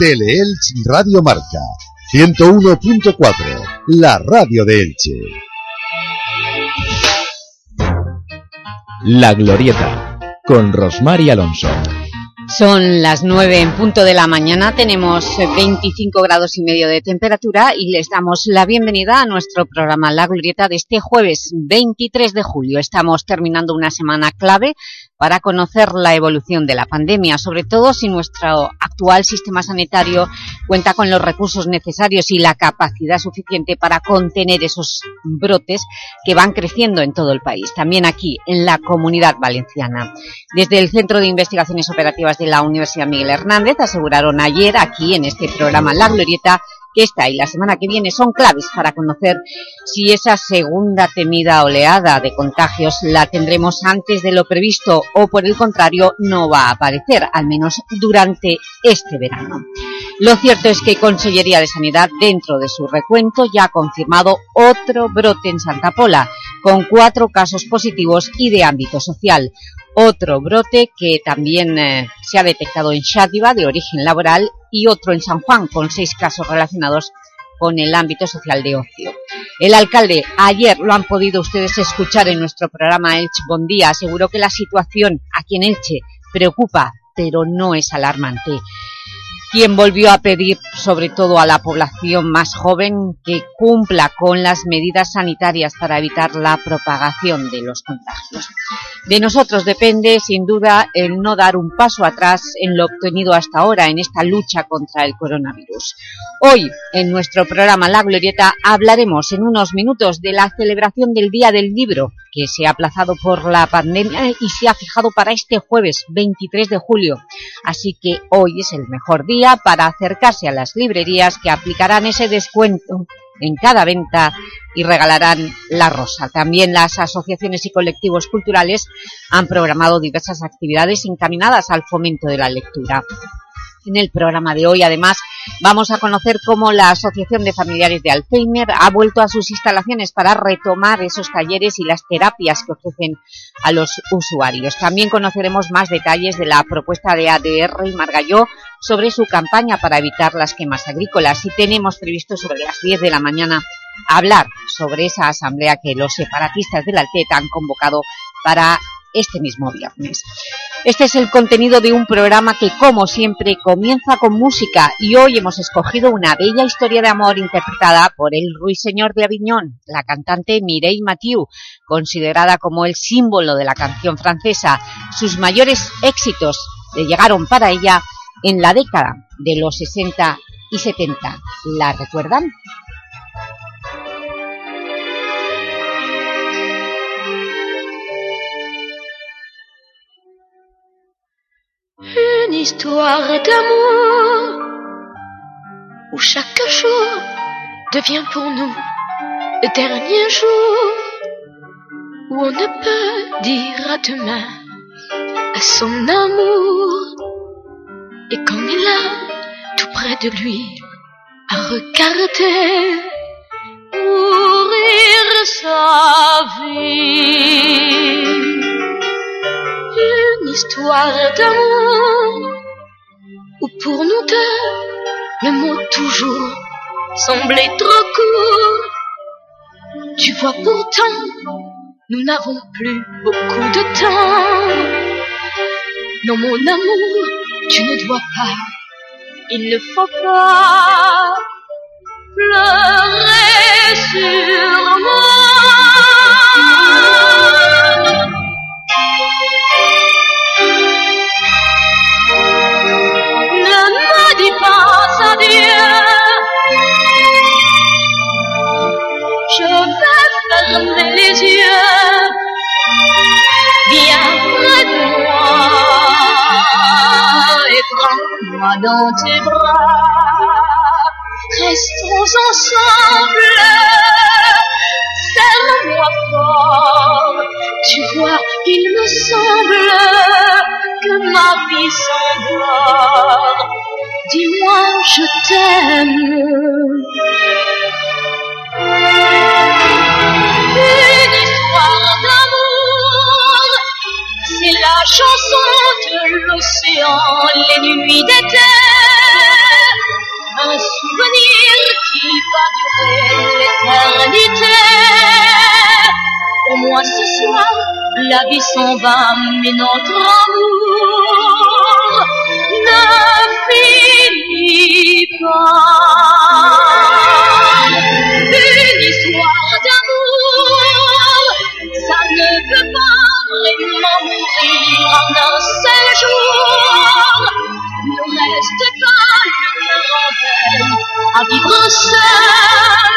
Teleelch Radio Marca 101.4, la radio de Elche. La Glorieta, con Rosmar y Alonso. Son las 9 en punto de la mañana, tenemos 25 grados y medio de temperatura y les damos la bienvenida a nuestro programa La Glorieta de este jueves 23 de julio. Estamos terminando una semana clave para conocer la evolución de la pandemia, sobre todo si nuestro actual sistema sanitario cuenta con los recursos necesarios y la capacidad suficiente para contener esos brotes que van creciendo en todo el país, también aquí, en la Comunidad Valenciana. Desde el Centro de Investigaciones Operativas de la Universidad Miguel Hernández aseguraron ayer, aquí en este programa La Glorieta, que esta y la semana que viene son claves para conocer si esa segunda temida oleada de contagios la tendremos antes de lo previsto o por el contrario no va a aparecer, al menos durante este verano. Lo cierto es que Consellería de Sanidad, dentro de su recuento, ya ha confirmado otro brote en Santa Pola, con cuatro casos positivos y de ámbito social. Otro brote que también eh, se ha detectado en Xátiva, de origen laboral, y otro en San Juan, con seis casos relacionados con el ámbito social de ocio. El alcalde, ayer lo han podido ustedes escuchar en nuestro programa Elche Bondía, aseguró que la situación aquí en Elche preocupa, pero no es alarmante quien volvió a pedir sobre todo a la población más joven que cumpla con las medidas sanitarias para evitar la propagación de los contagios. De nosotros depende, sin duda, el no dar un paso atrás en lo obtenido hasta ahora en esta lucha contra el coronavirus. Hoy, en nuestro programa La Glorieta, hablaremos en unos minutos de la celebración del Día del Libro, que se ha aplazado por la pandemia y se ha fijado para este jueves 23 de julio. Así que hoy es el mejor día para acercarse a las librerías que aplicarán ese descuento en cada venta y regalarán la rosa. También las asociaciones y colectivos culturales han programado diversas actividades encaminadas al fomento de la lectura. En el programa de hoy, además, vamos a conocer cómo la Asociación de Familiares de Alzheimer ha vuelto a sus instalaciones para retomar esos talleres y las terapias que ofrecen a los usuarios. También conoceremos más detalles de la propuesta de ADR y Margalló sobre su campaña para evitar las quemas agrícolas y tenemos previsto sobre las 10 de la mañana hablar sobre esa asamblea que los separatistas del Altet han convocado para este mismo viernes. Este es el contenido de un programa que, como siempre, comienza con música y hoy hemos escogido una bella historia de amor interpretada por el ruiseñor de Aviñón, la cantante Mireille Mathieu, considerada como el símbolo de la canción francesa. Sus mayores éxitos le llegaron para ella en la década de los 60 y 70. ¿La recuerdan? Une histoire d'amour où chaque jour devient pour nous le dernier jour où on ne peut dire à demain à son amour. Et qu'on est là tout près de lui à regarder mourir sa vie histoire d'amour où pour nous deux le mot toujours semblait trop court. Tu vois pourtant, nous n'avons plus beaucoup de temps. Non mon amour, tu ne dois pas, il ne faut pas pleurer sur moi. Je vais fermer les yeux. Viens près de moi et prends-moi dans tes bras. Restons ensemble. Serre-moi fort. Tu vois, il me semble que ma vie s'endort dis-moi je t'aime. Une histoire d'amour, c'est la chanson de l'océan, les nuits d'été. Un souvenir qui va durer l'éternité. Au moins ce soir, la vie s'en va, mais notre amour ne une histoire d'amour, ça ne peut pas vraiment mourir en un seul jour. Ne reste pas le lendemain à vivre seul.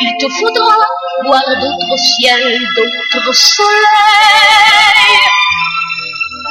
Il te faudra voir d'autres ciels, d'autres soleils.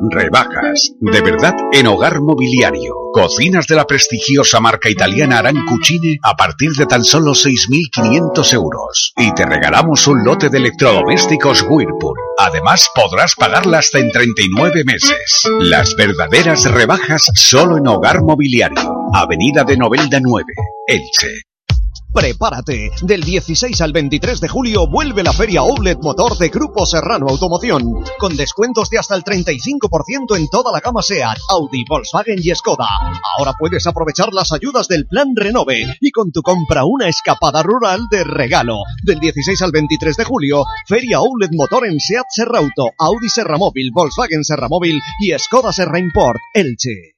Rebajas, de verdad en Hogar Mobiliario. Cocinas de la prestigiosa marca italiana Arancucine a partir de tan solo 6.500 euros. Y te regalamos un lote de electrodomésticos Whirlpool. Además podrás pagarla hasta en 39 meses. Las verdaderas rebajas solo en Hogar Mobiliario. Avenida de Novelda 9, Elche. Prepárate, del 16 al 23 de julio vuelve la Feria Outlet Motor de Grupo Serrano Automoción, con descuentos de hasta el 35% en toda la gama SEAT, Audi, Volkswagen y Skoda. Ahora puedes aprovechar las ayudas del Plan Renove y con tu compra una escapada rural de regalo. Del 16 al 23 de julio, Feria Outlet Motor en SEAT Serrauto, Audi Serra Móvil, Volkswagen Serra Móvil y Skoda Serra Import, Elche.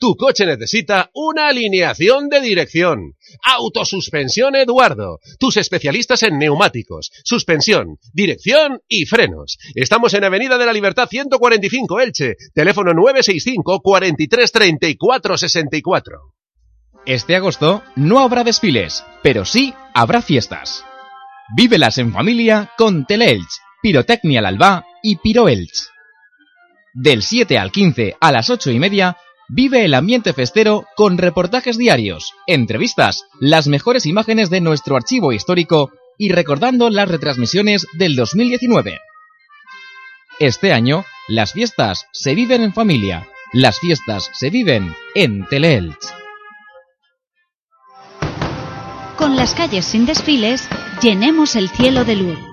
Tu coche necesita una alineación de dirección. Autosuspensión Eduardo. Tus especialistas en neumáticos, suspensión, dirección y frenos. Estamos en Avenida de la Libertad 145 Elche. Teléfono 965 43 34 64. Este agosto no habrá desfiles, pero sí habrá fiestas. Vívelas en familia con Teleelch, Pirotecnia al Alba y Piroelch. Del 7 al 15 a las 8 y media Vive el ambiente festero con reportajes diarios, entrevistas, las mejores imágenes de nuestro archivo histórico y recordando las retransmisiones del 2019. Este año, las fiestas se viven en familia, las fiestas se viven en Teleelch. Con las calles sin desfiles, llenemos el cielo de luz.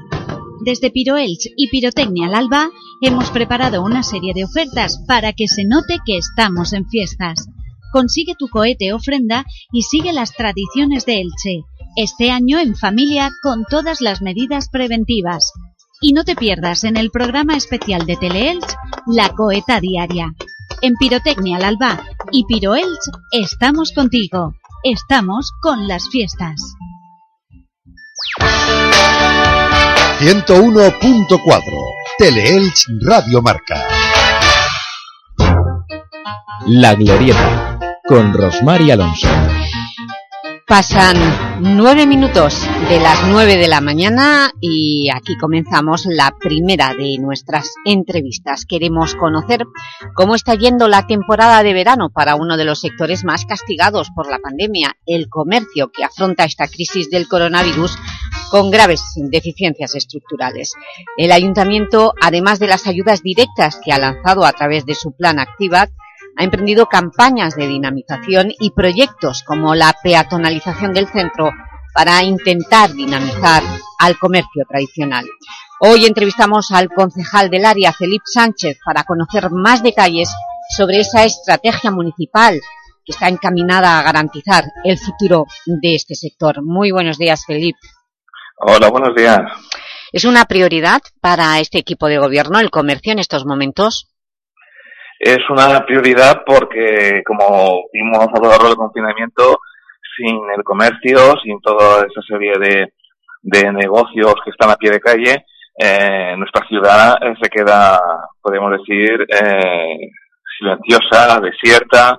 Desde Piroelch y Pirotecnia al Alba hemos preparado una serie de ofertas para que se note que estamos en fiestas. Consigue tu cohete ofrenda y sigue las tradiciones de Elche. Este año en familia con todas las medidas preventivas. Y no te pierdas en el programa especial de Teleelch La Coheta Diaria. En Pirotecnia al Alba y Piroelch estamos contigo. Estamos con las fiestas. 101.4 Teleelch Radio Marca. La Glorieta con Rosmar y Alonso. Pasan nueve minutos de las nueve de la mañana y aquí comenzamos la primera de nuestras entrevistas. Queremos conocer cómo está yendo la temporada de verano para uno de los sectores más castigados por la pandemia, el comercio que afronta esta crisis del coronavirus con graves deficiencias estructurales. El Ayuntamiento, además de las ayudas directas que ha lanzado a través de su plan Activat, ha emprendido campañas de dinamización y proyectos como la peatonalización del centro para intentar dinamizar al comercio tradicional. Hoy entrevistamos al concejal del área, Felipe Sánchez, para conocer más detalles sobre esa estrategia municipal que está encaminada a garantizar el futuro de este sector. Muy buenos días, Felipe. Hola, buenos días. ¿Es una prioridad para este equipo de gobierno el comercio en estos momentos? Es una prioridad porque, como vimos a lo largo del confinamiento, sin el comercio, sin toda esa serie de, de negocios que están a pie de calle, eh, nuestra ciudad eh, se queda, podemos decir, eh, silenciosa, desierta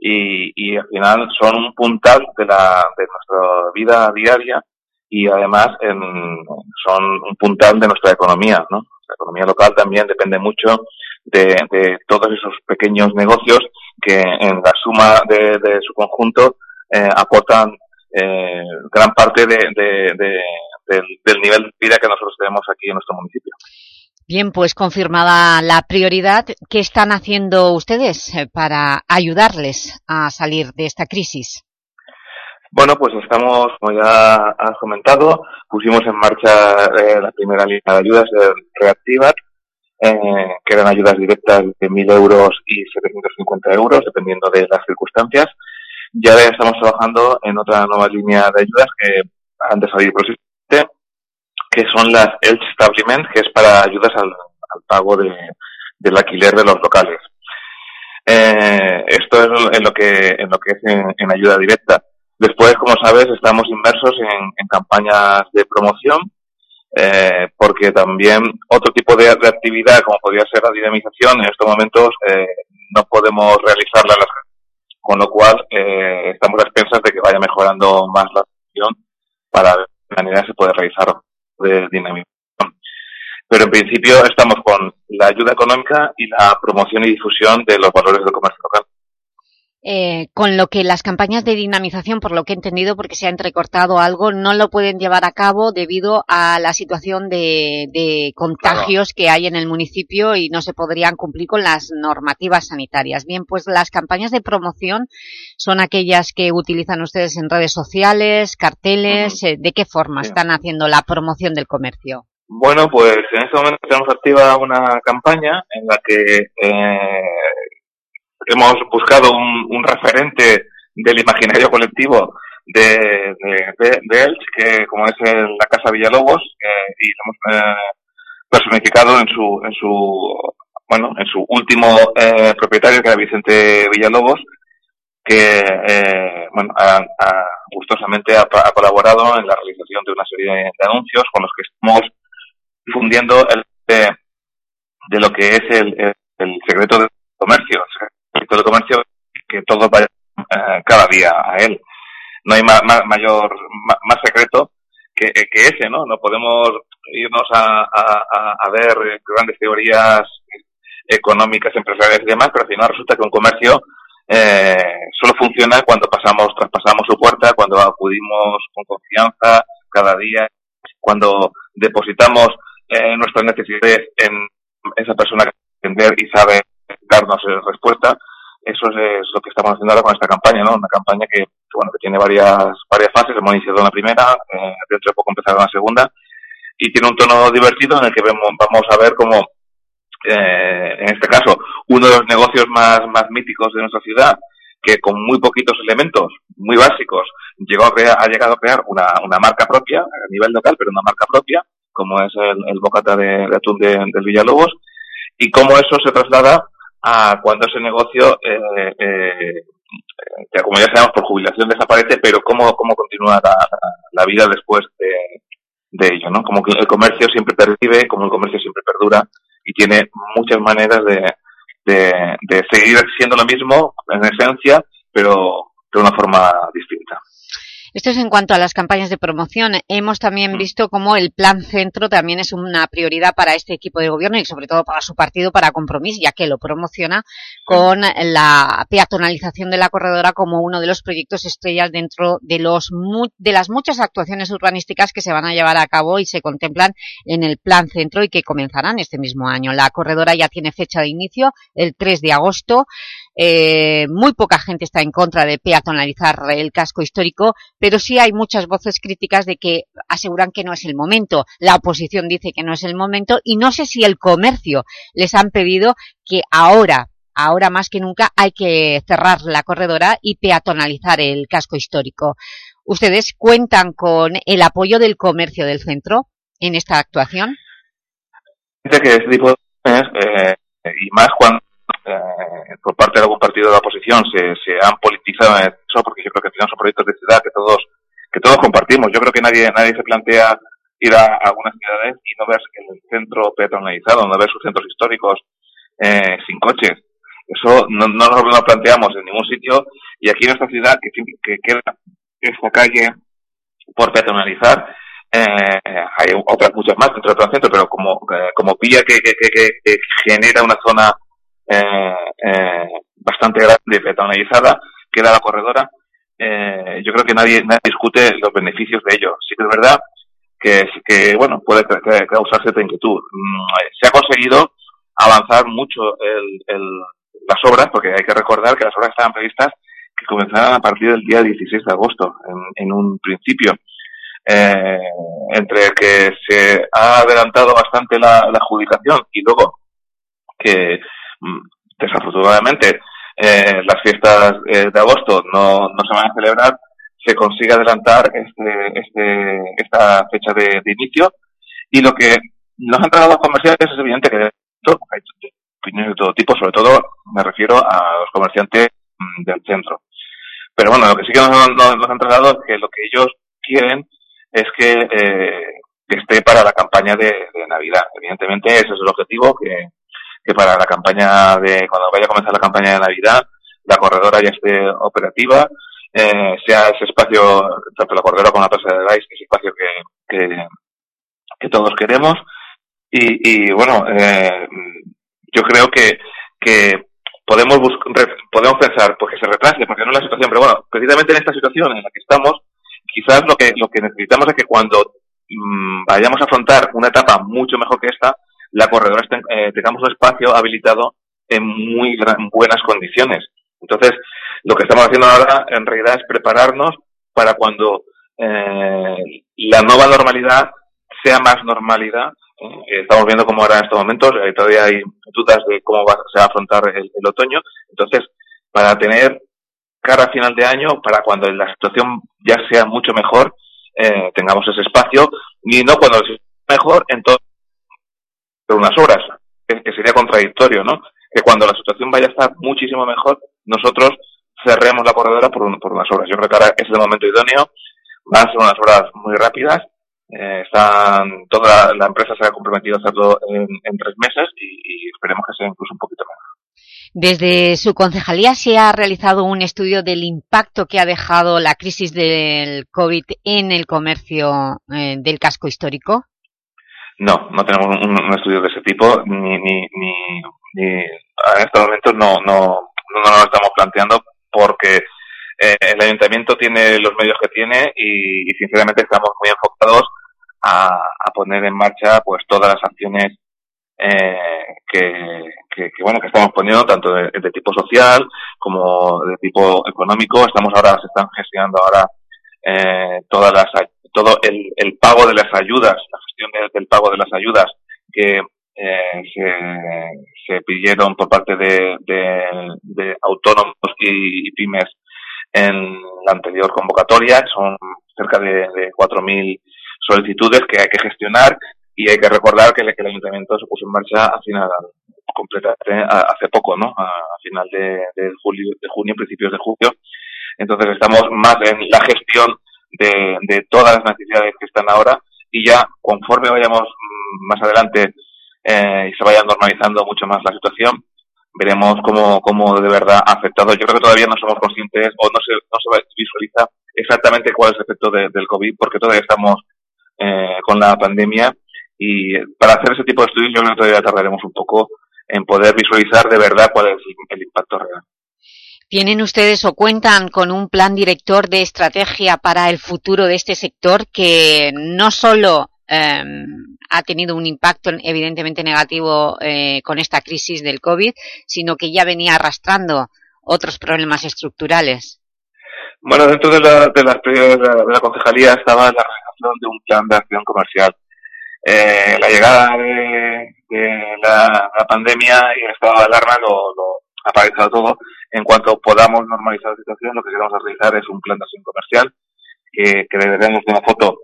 y, y al final son un puntal de, la, de nuestra vida diaria y además son un puntal de nuestra economía, ¿no? La economía local también depende mucho de, todos esos pequeños negocios que en la suma de, su conjunto eh, aportan eh, gran parte del, del nivel de vida que nosotros tenemos aquí en nuestro municipio. Bien, pues confirmada la prioridad, ¿qué están haciendo ustedes eh, para ayudarles a salir de esta crisis? Bueno, pues estamos, como ya has comentado, pusimos en marcha eh, la primera línea de ayudas de Reactivat, eh, que eran ayudas directas de 1.000 euros y 750 euros, dependiendo de las circunstancias. Ya estamos trabajando en otra nueva línea de ayudas que han de salir que son las Elch Establishment, que es para ayudas al, pago de, del alquiler de los locales. Eh, esto es en lo que, en lo que es en, ayuda directa. Después, como sabes, estamos inmersos en, campañas de promoción, eh, porque también otro tipo de, actividad, como podría ser la dinamización, en estos momentos eh, no podemos realizarla, con lo cual eh, estamos a expensas de que vaya mejorando más la acción para ver de manera se puede realizar de dinamización. Pero en principio estamos con la ayuda económica y la promoción y difusión de los valores del comercio local. Eh, con lo que las campañas de dinamización, por lo que he entendido, porque se ha entrecortado algo, no lo pueden llevar a cabo debido a la situación de, contagios que hay en el municipio y no se podrían cumplir con las normativas sanitarias. Bien, pues las campañas de promoción son aquellas que utilizan ustedes en redes sociales, carteles, eh, ¿de qué forma están haciendo la promoción del comercio? Bueno, pues en este momento tenemos activa una campaña en la que eh, hemos buscado un, referente del imaginario colectivo de, de, Elche, que como es la Casa Villalobos, eh, y lo hemos eh, personificado en su, en su, bueno, en su último eh, propietario, que era Vicente Villalobos, que, bueno, ha, gustosamente ha, colaborado en la realización de una serie de, anuncios con los que estamos difundiendo el, de, lo que es el, el secreto del comercio, de comercio que todo vaya eh, cada día a él. No hay mayor, más secreto que, que, ese, ¿no? No podemos irnos a, ver grandes teorías económicas, empresariales y demás, pero al final resulta que un comercio eh, solo funciona cuando pasamos, traspasamos su puerta, cuando acudimos con confianza cada día, cuando depositamos eh, nuestras necesidades en esa persona que entender y sabe darnos respuesta eso es, lo que estamos haciendo ahora con esta campaña, ¿no? Una campaña que, bueno, que tiene varias, varias fases. Hemos iniciado la primera, eh, dentro de poco empezará la segunda, y tiene un tono divertido en el que vemos, vamos a ver cómo, eh, en este caso, uno de los negocios más, más míticos de nuestra ciudad, que con muy poquitos elementos, muy básicos, llegó a crear, ha llegado a crear una, una marca propia, a nivel local, pero una marca propia, como es el, el bocata de, atún de, del Villalobos, y cómo eso se traslada a cuando ese negocio, eh, eh, que como ya sabemos, por jubilación desaparece, pero cómo, cómo continúa la, vida después de, ello, ¿no? Como que el comercio siempre percibe, como el comercio siempre perdura y tiene muchas maneras de, de, de seguir siendo lo mismo en esencia, pero de una forma distinta. Esto es en cuanto a las campañas de promoción. Hemos también mm. visto cómo el Plan Centro también es una prioridad para este equipo de gobierno y sobre todo para su partido, para Compromís, ya que lo promociona con la peatonalización de la corredora como uno de los proyectos estrellas dentro de, los, de las muchas actuaciones urbanísticas que se van a llevar a cabo y se contemplan en el Plan Centro y que comenzarán este mismo año. La corredora ya tiene fecha de inicio, el 3 de agosto. Eh, muy poca gente está en contra de peatonalizar el casco histórico, pero sí hay muchas voces críticas de que aseguran que no es el momento. La oposición dice que no es el momento y no sé si el comercio les han pedido que ahora, ahora más que nunca, hay que cerrar la corredora y peatonalizar el casco histórico. ¿Ustedes cuentan con el apoyo del comercio del centro en esta actuación? Dice que este tipo eh, y más cuando eh, por parte de algún partido de la oposición se, se han politizado en eso, porque yo creo que son proyectos de ciudad que todos que todos compartimos. Yo creo que nadie nadie se plantea ir a, algunas ciudades y no ver el centro peatonalizado, no ver sus centros históricos eh, sin coches. Eso no, no nos lo planteamos en ningún sitio y aquí en esta ciudad que, que queda esta calle por peatonalizar. Eh, hay otras muchas más dentro del centro, pero como, eh, como pilla que, que, que, que, genera una zona bastante grande peatonalizada, que era la corredora, eh, yo creo que nadie, nadie discute los beneficios de ello. Sí que es verdad que, que bueno, puede causar cierta inquietud. Mm, se ha conseguido avanzar mucho el, el, las obras, porque hay que recordar que las obras estaban previstas que comenzaran a partir del día 16 de agosto, en, en un principio. Eh, entre que se ha adelantado bastante la, la adjudicación y luego que desafortunadamente eh, las fiestas eh, de agosto no, no se van a celebrar, se consigue adelantar este, este, esta fecha de, de inicio y lo que nos han tragado los comerciantes es evidente que hay opiniones de todo tipo, sobre todo me refiero a los comerciantes mm, del centro. Pero bueno, lo que sí que nos, han trasladado es que lo que ellos quieren es que, eh, esté para la campaña de, Navidad. Evidentemente ese es el objetivo, que, que para la campaña de, cuando vaya a comenzar la campaña de Navidad, la corredora ya esté operativa, eh, sea ese espacio, tanto la corredora como la plaza de Dice, ese espacio que, que, que todos queremos. Y, bueno, eh, yo creo que, que podemos podemos pensar porque se retrase, porque no es la situación, pero bueno, precisamente en esta situación en la que estamos, quizás lo que, lo que necesitamos es que cuando mmm, vayamos a afrontar una etapa mucho mejor que esta, la corredora eh, tengamos un espacio habilitado en muy buenas condiciones. Entonces, lo que estamos haciendo ahora en realidad es prepararnos para cuando eh, la nueva normalidad sea más normalidad eh, estamos viendo cómo ahora en estos momentos eh, todavía hay dudas de cómo va, se va a afrontar el, otoño. Entonces, para tener cara final de año, para cuando la situación ya sea mucho mejor, eh, tengamos ese espacio y no cuando sea mejor, entonces, por unas horas, que, que sería contradictorio, ¿no? Que cuando la situación vaya a estar muchísimo mejor, nosotros cerremos la corredora por, un, por unas horas. Yo creo que ahora es el momento idóneo, van a ser unas horas muy rápidas eh, están, toda la, empresa se ha comprometido a hacerlo en, tres meses y, y, esperemos que sea incluso un poquito menos. Desde su concejalía se ha realizado un estudio del impacto que ha dejado la crisis del COVID en el comercio eh, del casco histórico. No, no tenemos un, estudio de ese tipo, ni, ni, ni, ni en estos momentos no, no, no, no lo estamos planteando porque eh, el ayuntamiento tiene los medios que tiene y, y sinceramente estamos muy enfocados a, a, poner en marcha pues todas las acciones eh, que, que, que, bueno que estamos poniendo tanto de, de, tipo social como de tipo económico. Estamos ahora se están gestionando ahora eh, todas las todo el, el pago de las ayudas la gestión de, del pago de las ayudas que eh, se, pidieron por parte de, de, autónomos y, pymes en la anterior convocatoria, son cerca de, de 4.000 solicitudes que hay que gestionar y hay que recordar que el, ayuntamiento se puso en marcha a final, hace poco, ¿no? A, a final de, de, julio, de junio, principios de julio. Entonces estamos más en la gestión de, de todas las necesidades que están ahora y ya conforme vayamos más adelante eh, y se vaya normalizando mucho más la situación, veremos cómo, cómo de verdad ha afectado. Yo creo que todavía no somos conscientes o no se, no se visualiza exactamente cuál es el efecto de, del COVID, porque todavía estamos eh, con la pandemia y para hacer ese tipo de estudios yo creo que todavía tardaremos un poco en poder visualizar de verdad cuál es el impacto real. ¿Tienen ustedes o cuentan con un plan director de estrategia para el futuro de este sector que no solo eh, ha tenido un impacto evidentemente negativo eh, con esta crisis del COVID, sino que ya venía arrastrando otros problemas estructurales. Bueno, dentro de, la, de la, de la concejalía estaba la realización de un plan de acción comercial. Eh, la llegada de, de la, la, pandemia y el estado de alarma lo, lo paralizado todo. En cuanto podamos normalizar la situación, lo que queremos realizar es un plan de acción comercial que, que le daremos una foto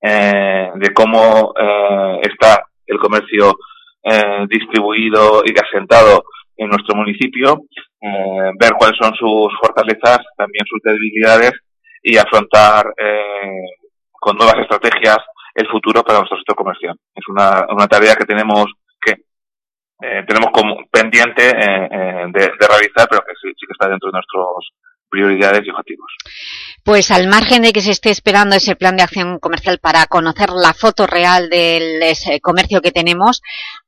eh, de cómo eh, está el comercio eh, distribuido y asentado en nuestro municipio, eh, ver cuáles son sus fortalezas, también sus debilidades y afrontar eh, con nuevas estrategias el futuro para nuestro sector comercial. Es una, una tarea que tenemos eh, tenemos como pendiente eh, eh, de, de, realizar, pero que sí, sí que está dentro de nuestros prioridades y objetivos. Pues al margen de que se esté esperando ese plan de acción comercial para conocer la foto real del comercio que tenemos,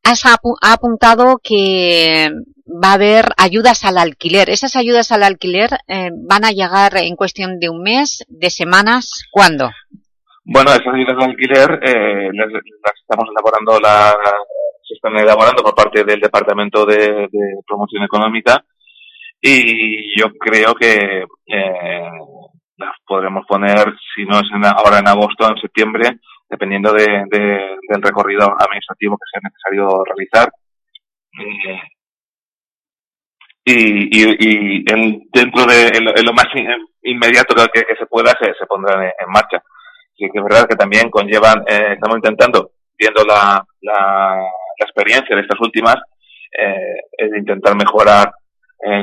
has apuntado que va a haber ayudas al alquiler. ¿Esas ayudas al alquiler eh, van a llegar en cuestión de un mes, de semanas? ¿Cuándo? Bueno, esas ayudas al alquiler eh, las, estamos elaborando, la, se están elaborando por parte del Departamento de, Promoción Económica y yo creo que eh, las podremos poner, si no es ahora en agosto, en septiembre, dependiendo de, del recorrido administrativo que sea necesario realizar. Eh, y, y, dentro de lo más inmediato que, se pueda se, se pondrán en, marcha. Sí que es verdad que también conllevan, eh, estamos intentando, viendo la, la, experiencia de estas últimas, eh, es intentar mejorar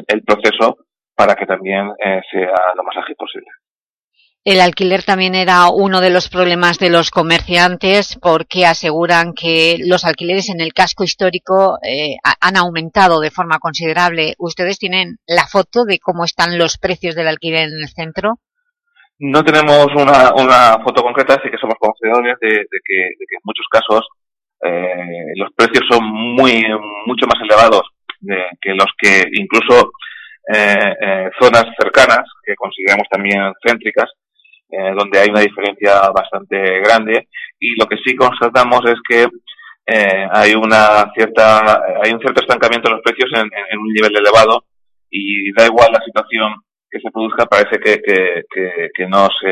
el, proceso para que también eh, sea lo más ágil posible. El alquiler también era uno de los problemas de los comerciantes porque aseguran que los alquileres en el casco histórico eh, han aumentado de forma considerable. ¿Ustedes tienen la foto de cómo están los precios del alquiler en el centro? No tenemos una, una foto concreta, sí que somos conocedores de, que, en muchos casos eh, los precios son muy mucho más elevados que los que incluso eh, zonas cercanas, que consideramos también céntricas, eh, donde hay una diferencia bastante grande. Y lo que sí constatamos es que eh, hay una cierta hay un cierto estancamiento en los precios en, un nivel elevado. Y da igual la situación que se produzca parece que, que, que, no se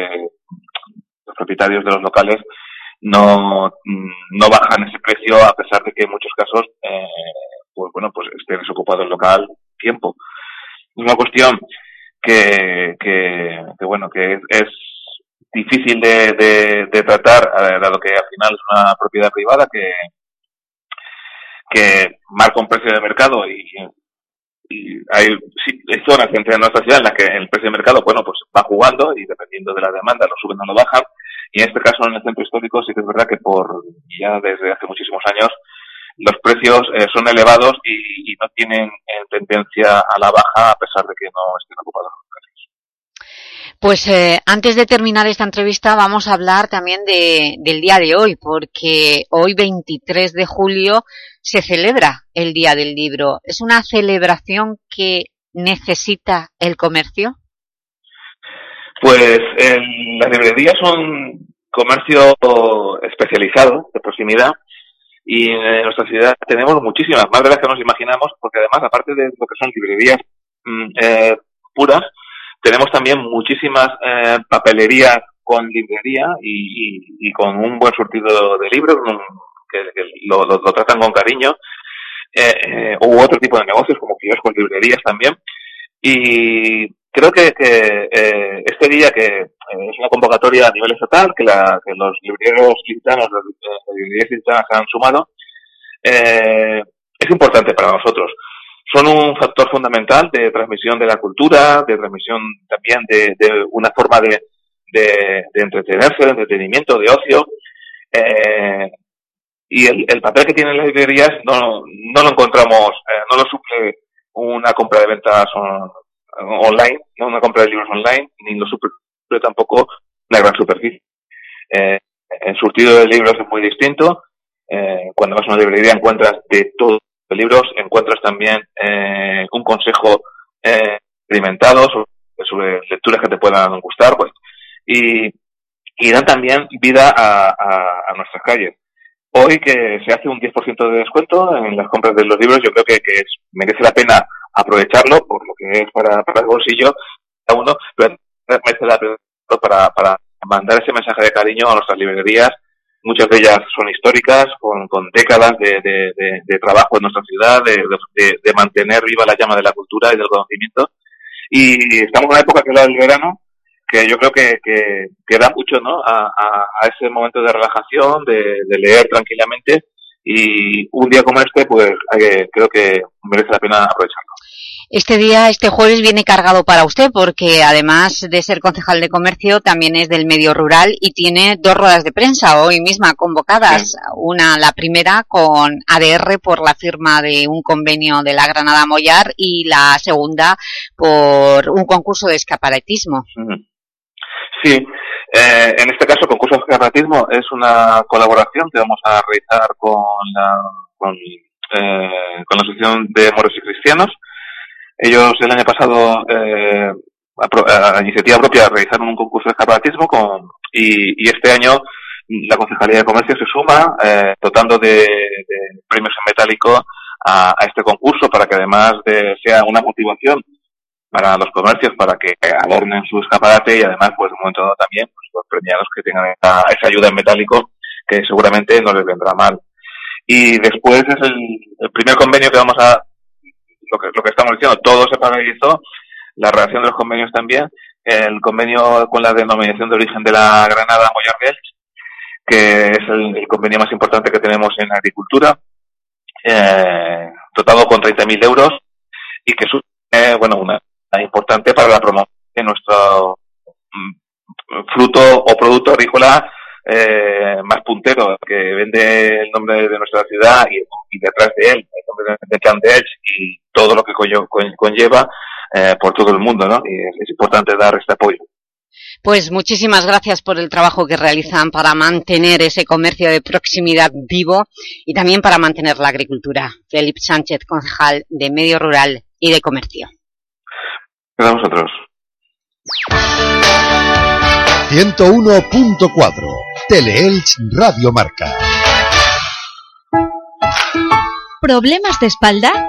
los propietarios de los locales no, no bajan ese precio a pesar de que en muchos casos eh, pues bueno pues esté desocupado el local tiempo es una cuestión que, que, que bueno que es difícil de, de, tratar, eh, dado que al final es una propiedad privada que, que marca un precio de mercado y, hay, zonas entre nuestra ciudad en las que el precio de mercado, bueno, pues va jugando y dependiendo de la demanda lo suben o lo bajan. Y en este caso, en el centro histórico, sí que es verdad que por ya desde hace muchísimos años los precios eh, son elevados y, no tienen eh, tendencia a la baja a pesar de que no estén ocupados. Pues eh, antes de terminar esta entrevista vamos a hablar también de, del día de hoy, porque hoy 23 de julio se celebra el Día del Libro. ¿Es una celebración que necesita el comercio? Pues las librerías son comercio especializado, de proximidad, y en nuestra ciudad tenemos muchísimas, más de las que nos imaginamos, porque además, aparte de lo que son librerías mm, eh, puras, tenemos también muchísimas eh, papelerías con librería y, con un buen surtido de libros que, lo, tratan con cariño. Eh, eh, u otro tipo de negocios como kioscos, librerías también. Y creo que, eh, este día, que es una convocatoria a nivel estatal, que, la, que los libreros licitanos, las librerías licitanas han sumado, es importante para nosotros son un factor fundamental de transmisión de la cultura, de transmisión también de, una forma de, entretenerse, de entretenimiento, de ocio. Eh, y el, el, papel que tienen las librerías no, no lo encontramos, eh, no lo suple una compra de ventas online, no una compra de libros online, ni lo suple tampoco la gran superficie. Eh, el surtido de libros es muy distinto. Eh, cuando vas a una librería encuentras de todo de libros encuentras también eh, un consejo eh, experimentado sobre, lecturas que te puedan gustar, pues, y, dan también vida a, a, nuestras calles. Hoy que se hace un 10% de descuento en las compras de los libros, yo creo que, merece la pena aprovecharlo por lo que es para, para el bolsillo cada uno, pero merece la pena para, para mandar ese mensaje de cariño a nuestras librerías muchas de ellas son históricas, con, con décadas de, de, de, trabajo en nuestra ciudad, de, de, mantener viva la llama de la cultura y del conocimiento. Y estamos en una época que es la del verano, que yo creo que, que, da mucho ¿no? a, a, ese momento de relajación, de, leer tranquilamente. Y un día como este, pues creo que merece la pena aprovecharlo. Este día, este jueves, viene cargado para usted porque además de ser concejal de comercio, también es del medio rural y tiene dos ruedas de prensa hoy misma convocadas. Una, la primera con ADR por la firma de un convenio de la Granada Mollar y la segunda por un concurso de escaparatismo. Sí, eh, en este caso, concurso de escapatismo es una colaboración que vamos a realizar con la, con, eh, con la Asociación de Moros y Cristianos. Ellos el año pasado, eh, a, iniciativa propia, realizaron un concurso de escapatismo con, y, este año la Concejalía de Comercio se suma, eh, dotando de, de, premios en metálico a, a, este concurso para que además de sea una motivación para los comercios para que adornen su escaparate y además pues en un momento dado también pues, los premiados que tengan esa, ayuda en metálico que seguramente no les vendrá mal. Y después es el, el primer convenio que vamos a, lo que, lo que estamos diciendo, todo se paralizó, la redacción de los convenios también, el convenio con la denominación de origen de la Granada Moyar que es el, el, convenio más importante que tenemos en agricultura, eh, dotado con 30.000 euros y que supone, bueno, una, importante para la promoción de nuestro fruto o producto agrícola eh, más puntero, que vende el nombre de nuestra ciudad y, detrás de él el nombre de Can de Elche y todo lo que conlleva eh, por todo el mundo, ¿no? Y es, es importante dar este apoyo. Pues muchísimas gracias por el trabajo que realizan para mantener ese comercio de proximidad vivo y también para mantener la agricultura. Felipe Sánchez, concejal de Medio Rural y de Comercio. Gracias a vosotros. 101.4 Teleelch Radio Marca. ¿Problemas de espalda?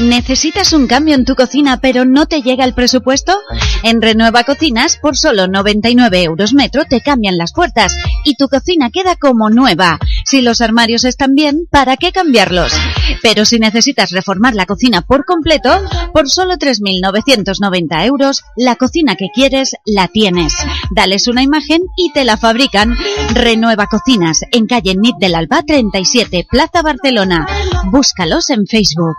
¿Necesitas un cambio en tu cocina pero no te llega el presupuesto? En Renueva Cocinas, por solo 99 euros metro, te cambian las puertas y tu cocina queda como nueva. Si los armarios están bien, ¿para qué cambiarlos? Pero si necesitas reformar la cocina por completo, por solo 3.990 euros, la cocina que quieres la tienes. Dales una imagen y te la fabrican. Renueva Cocinas, en calle Nit del Alba 37, Plaza Barcelona. Búscalos en Facebook.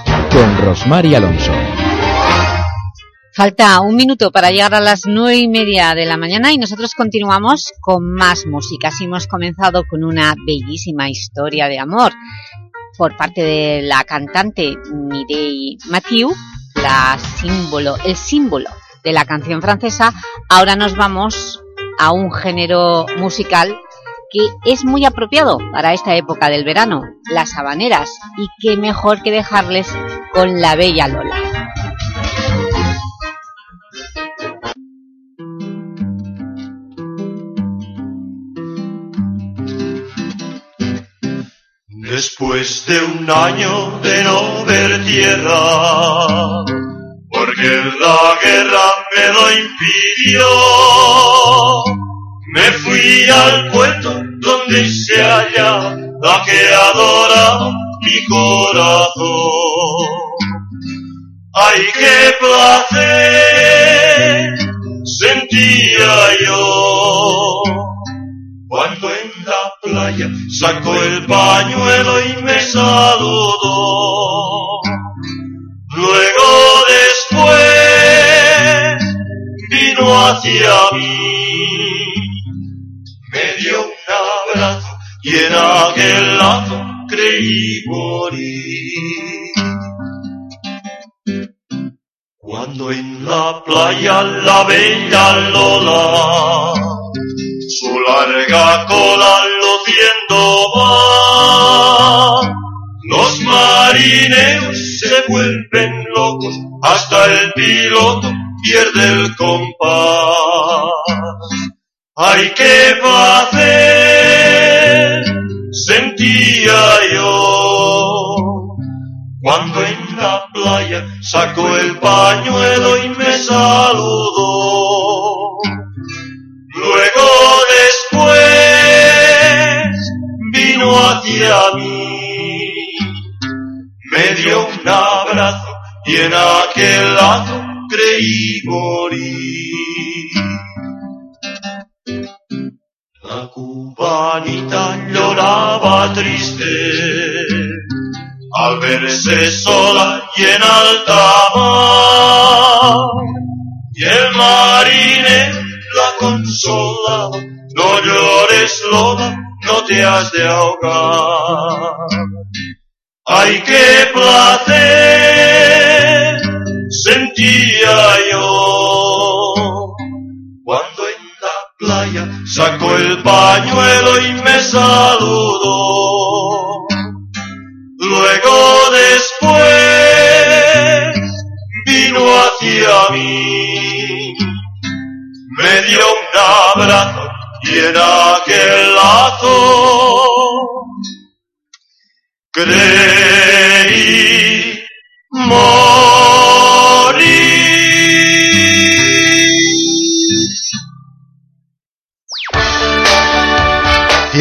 con Rosmar Alonso. Falta un minuto para llegar a las nueve y media de la mañana y nosotros continuamos con más música. Hemos comenzado con una bellísima historia de amor por parte de la cantante Mireille Mathieu, la símbolo, el símbolo de la canción francesa. Ahora nos vamos a un género musical que es muy apropiado para esta época del verano, las habaneras, y qué mejor que dejarles con la bella Lola. Después de un año de no ver tierra, porque la guerra me lo impidió, me fui al puerto donde se halla la que adora mi corazón. ¡Ay, qué placer sentía yo! Cuando en la playa sacó el pañuelo y me saludó. Luego después vino hacia mí y en aquel lazo creí morir. Cuando en la playa la bella Lola su larga cola luciendo va, los marineros se vuelven locos, hasta el piloto pierde el compás. Hay que hacer, sentía yo, cuando en la playa sacó el pañuelo y me saludó. Luego después vino hacia mí, me dio un abrazo y en aquel lado creí morir. La cubanita lloraba triste al verse sola y en alta mar. Y el marinero la consolaba, no llores loba, no te has de ahogar. Ay, qué placer sentía yo sacó el pañuelo y me saludó. Luego después vino hacia mí, me dio un abrazo y en aquel lazo creí.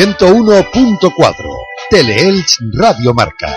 101.4 Teleelch Radio Marca.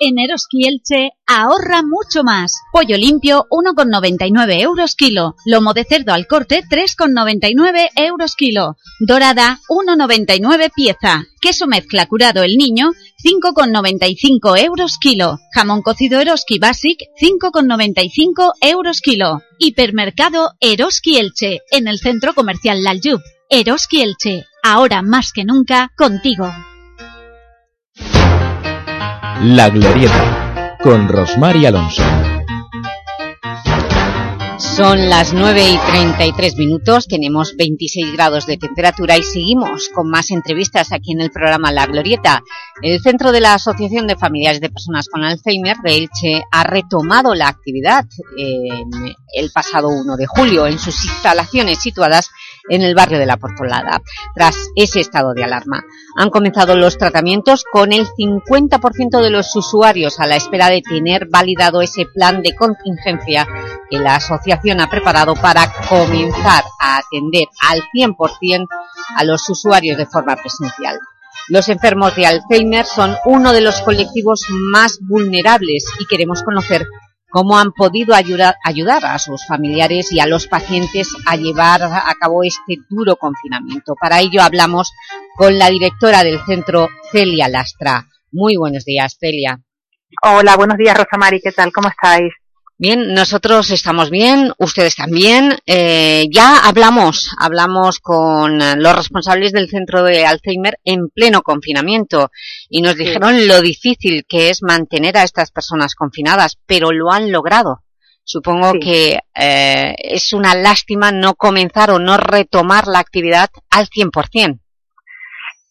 En Eroski Elche ahorra mucho más. Pollo limpio 1,99 euros kilo. Lomo de cerdo al corte 3,99 euros kilo. Dorada 1,99 pieza. Queso mezcla curado el niño 5,95 euros kilo. Jamón cocido Eroski Basic 5,95 euros kilo. Hipermercado Eroski Elche en el centro comercial Laljub. Eroski Elche, ahora más que nunca contigo. La Glorieta, con Rosmar y Alonso. Son las 9 y 33 minutos, tenemos 26 grados de temperatura y seguimos con más entrevistas aquí en el programa La Glorieta. El Centro de la Asociación de Familiares de Personas con Alzheimer de Elche ha retomado la actividad en el pasado 1 de julio en sus instalaciones situadas en el barrio de La Portolada, tras ese estado de alarma. Han comenzado los tratamientos con el 50% de los usuarios a la espera de tener validado ese plan de contingencia que la asociación ha preparado para comenzar a atender al 100% a los usuarios de forma presencial. Los enfermos de Alzheimer son uno de los colectivos más vulnerables y queremos conocer cómo han podido ayudar, ayudar a sus familiares y a los pacientes a llevar a cabo este duro confinamiento. Para ello hablamos con la directora del centro, Celia Lastra. Muy buenos días, Celia. Hola, buenos días, Rosamari, ¿qué tal? ¿Cómo estáis? Bien, nosotros estamos bien, ustedes también. Eh, ya hablamos, hablamos con los responsables del centro de Alzheimer en pleno confinamiento y nos dijeron lo difícil que es mantener a estas personas confinadas, pero lo han logrado. Supongo Sí. que eh, es una lástima no comenzar o no retomar la actividad al 100%.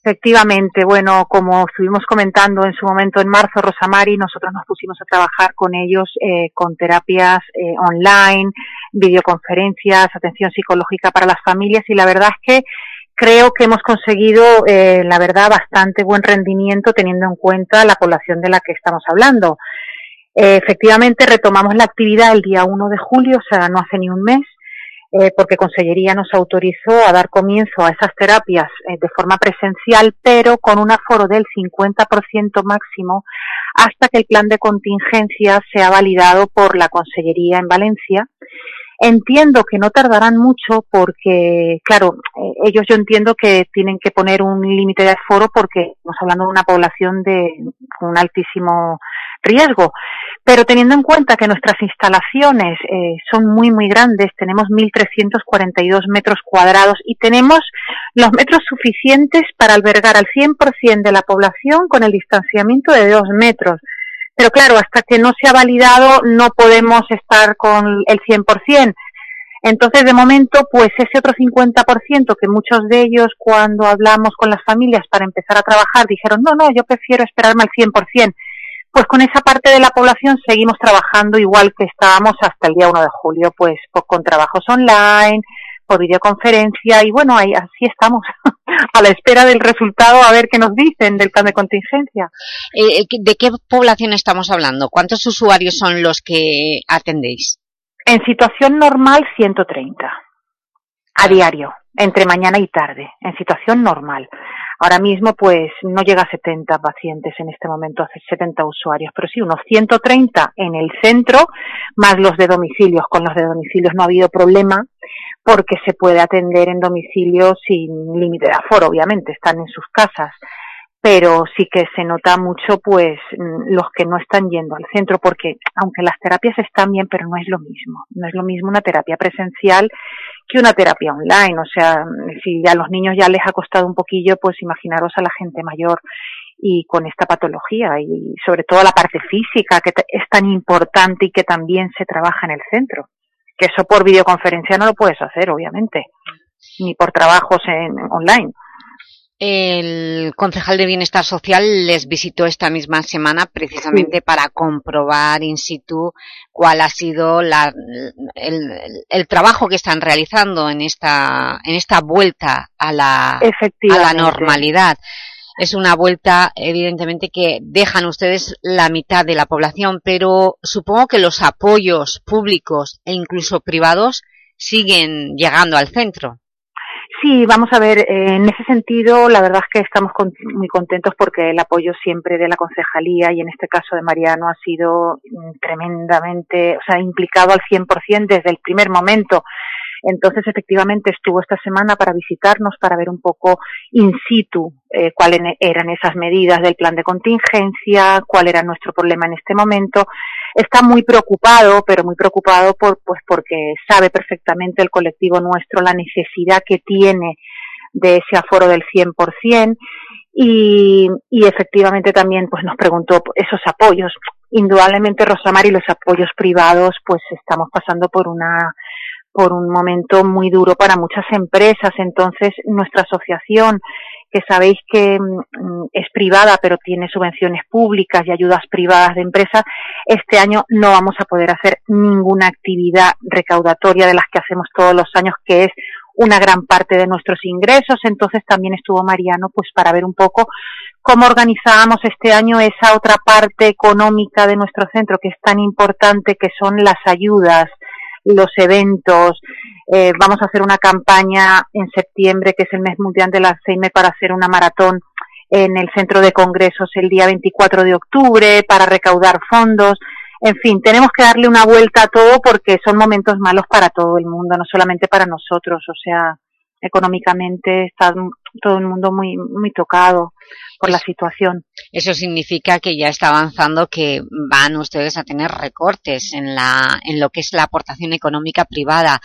Efectivamente, bueno, como estuvimos comentando en su momento en marzo, Rosamari, nosotros nos pusimos a trabajar con ellos eh, con terapias eh, online, videoconferencias, atención psicológica para las familias y la verdad es que creo que hemos conseguido, eh, la verdad, bastante buen rendimiento teniendo en cuenta la población de la que estamos hablando. Eh, efectivamente, retomamos la actividad el día 1 de julio, o sea, no hace ni un mes, eh, porque Consellería nos autorizó a dar comienzo a esas terapias eh, de forma presencial, pero con un aforo del 50% máximo hasta que el plan de contingencia sea validado por la Consellería en Valencia. Entiendo que no tardarán mucho porque, claro, eh, ellos yo entiendo que tienen que poner un límite de aforo porque estamos hablando de una población de un altísimo riesgo. Pero teniendo en cuenta que nuestras instalaciones eh, son muy, muy grandes, tenemos 1.342 metros cuadrados y tenemos los metros suficientes para albergar al 100% de la población con el distanciamiento de dos metros. Pero claro, hasta que no se ha validado no podemos estar con el 100%. Entonces, de momento, pues ese otro 50% que muchos de ellos cuando hablamos con las familias para empezar a trabajar dijeron, no, no, yo prefiero esperarme al 100%, pues con esa parte de la población seguimos trabajando igual que estábamos hasta el día 1 de julio, pues, con trabajos online, por videoconferencia y bueno, ahí así estamos a la espera del resultado a ver qué nos dicen del plan de contingencia. Eh, ¿De qué población estamos hablando? ¿Cuántos usuarios son los que atendéis? En situación normal, 130 a diario, entre mañana y tarde, en situación normal. Ahora mismo, pues, no llega a 70 pacientes en este momento, hace 70 usuarios, pero sí, unos 130 en el centro, más los de domicilios. Con los de domicilios no ha habido problema, porque se puede atender en domicilio sin límite de aforo, obviamente, están en sus casas pero sí que se nota mucho pues mm, los que no están yendo al centro porque aunque las terapias están bien pero no es lo mismo. No es lo mismo una terapia presencial que una terapia online. O sea si a los niños ya les ha costado un poquillo pues imaginaros a la gente mayor y con esta patología y sobre todo la parte física que es tan importante y que también se trabaja en el centro. Que eso por videoconferencia no lo puedes hacer obviamente ni por trabajos en online el concejal de Bienestar Social les visitó esta misma semana precisamente para comprobar in situ cuál ha sido la, el, trabajo que están realizando en esta, en esta vuelta a la, a la normalidad. Es una vuelta, evidentemente, que dejan ustedes la mitad de la población, pero supongo que los apoyos públicos e incluso privados siguen llegando al centro. Sí, vamos a ver, eh, en ese sentido, la verdad es que estamos muy contentos porque el apoyo siempre de la concejalía y en este caso de Mariano ha sido mm, tremendamente, o sea, implicado al 100% desde el primer momento. Entonces, efectivamente, estuvo esta semana para visitarnos, para ver un poco in situ eh, cuáles eran esas medidas del plan de contingencia, cuál era nuestro problema en este momento. Está muy preocupado, pero muy preocupado por, pues porque sabe perfectamente el colectivo nuestro la necesidad que tiene de ese aforo del 100% y, y efectivamente también pues nos preguntó esos apoyos. Indudablemente Rosamar y los apoyos privados pues estamos pasando por una por un momento muy duro para muchas empresas. Entonces, nuestra asociación, que sabéis que mm, es privada, pero tiene subvenciones públicas y ayudas privadas de empresas, este año no vamos a poder hacer ninguna actividad recaudatoria de las que hacemos todos los años, que es una gran parte de nuestros ingresos. Entonces, también estuvo Mariano, pues, para ver un poco cómo organizábamos este año esa otra parte económica de nuestro centro, que es tan importante, que son las ayudas los eventos. Eh, vamos a hacer una campaña en septiembre, que es el mes mundial del Alzheimer, para hacer una maratón en el centro de congresos el día 24 de octubre para recaudar fondos. En fin, tenemos que darle una vuelta a todo porque son momentos malos para todo el mundo, no solamente para nosotros. O sea, económicamente está todo el mundo muy, muy tocado por la situación. Eso significa que ya está avanzando que van ustedes a tener recortes en, la, en lo que es la aportación económica privada.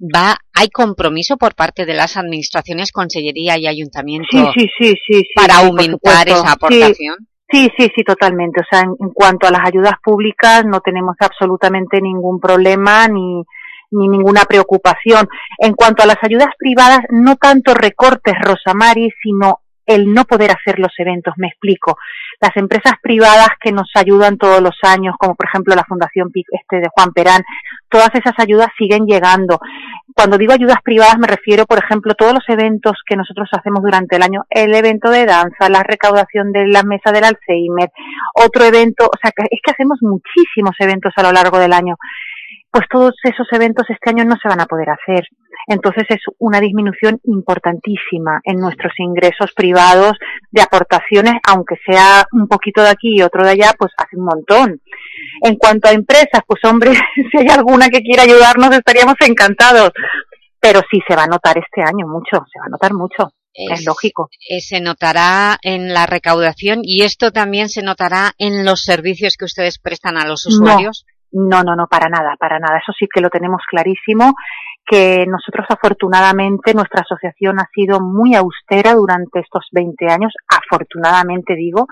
Va, ¿Hay compromiso por parte de las administraciones, consellería y ayuntamiento sí, sí, sí, para aumentar esa aportación? Sí, sí, sí, totalmente. O sea, en, cuanto a las ayudas públicas no tenemos absolutamente ningún problema ni, ni ninguna preocupación. En cuanto a las ayudas privadas, no tanto recortes, Rosamari, sino el no poder hacer los eventos, me explico. Las empresas privadas que nos ayudan todos los años, como por ejemplo la Fundación este de Juan Perán, todas esas ayudas siguen llegando. Cuando digo ayudas privadas me refiero, por ejemplo, todos los eventos que nosotros hacemos durante el año, el evento de danza, la recaudación de la mesa del Alzheimer, otro evento, o sea, es que hacemos muchísimos eventos a lo largo del año pues todos esos eventos este año no se van a poder hacer. Entonces es una disminución importantísima en nuestros ingresos privados de aportaciones, aunque sea un poquito de aquí y otro de allá, pues hace un montón. En cuanto a empresas, pues hombre, si hay alguna que quiera ayudarnos estaríamos encantados. Pero sí se va a notar este año mucho, se va a notar mucho. es, lógico. Eh, se notará en la recaudación y esto también se notará en los servicios que ustedes prestan a los usuarios. No, no, no, para nada, para nada. Eso sí que lo tenemos clarísimo que nosotros afortunadamente nuestra asociación ha sido muy austera durante estos 20 años, afortunadamente digo,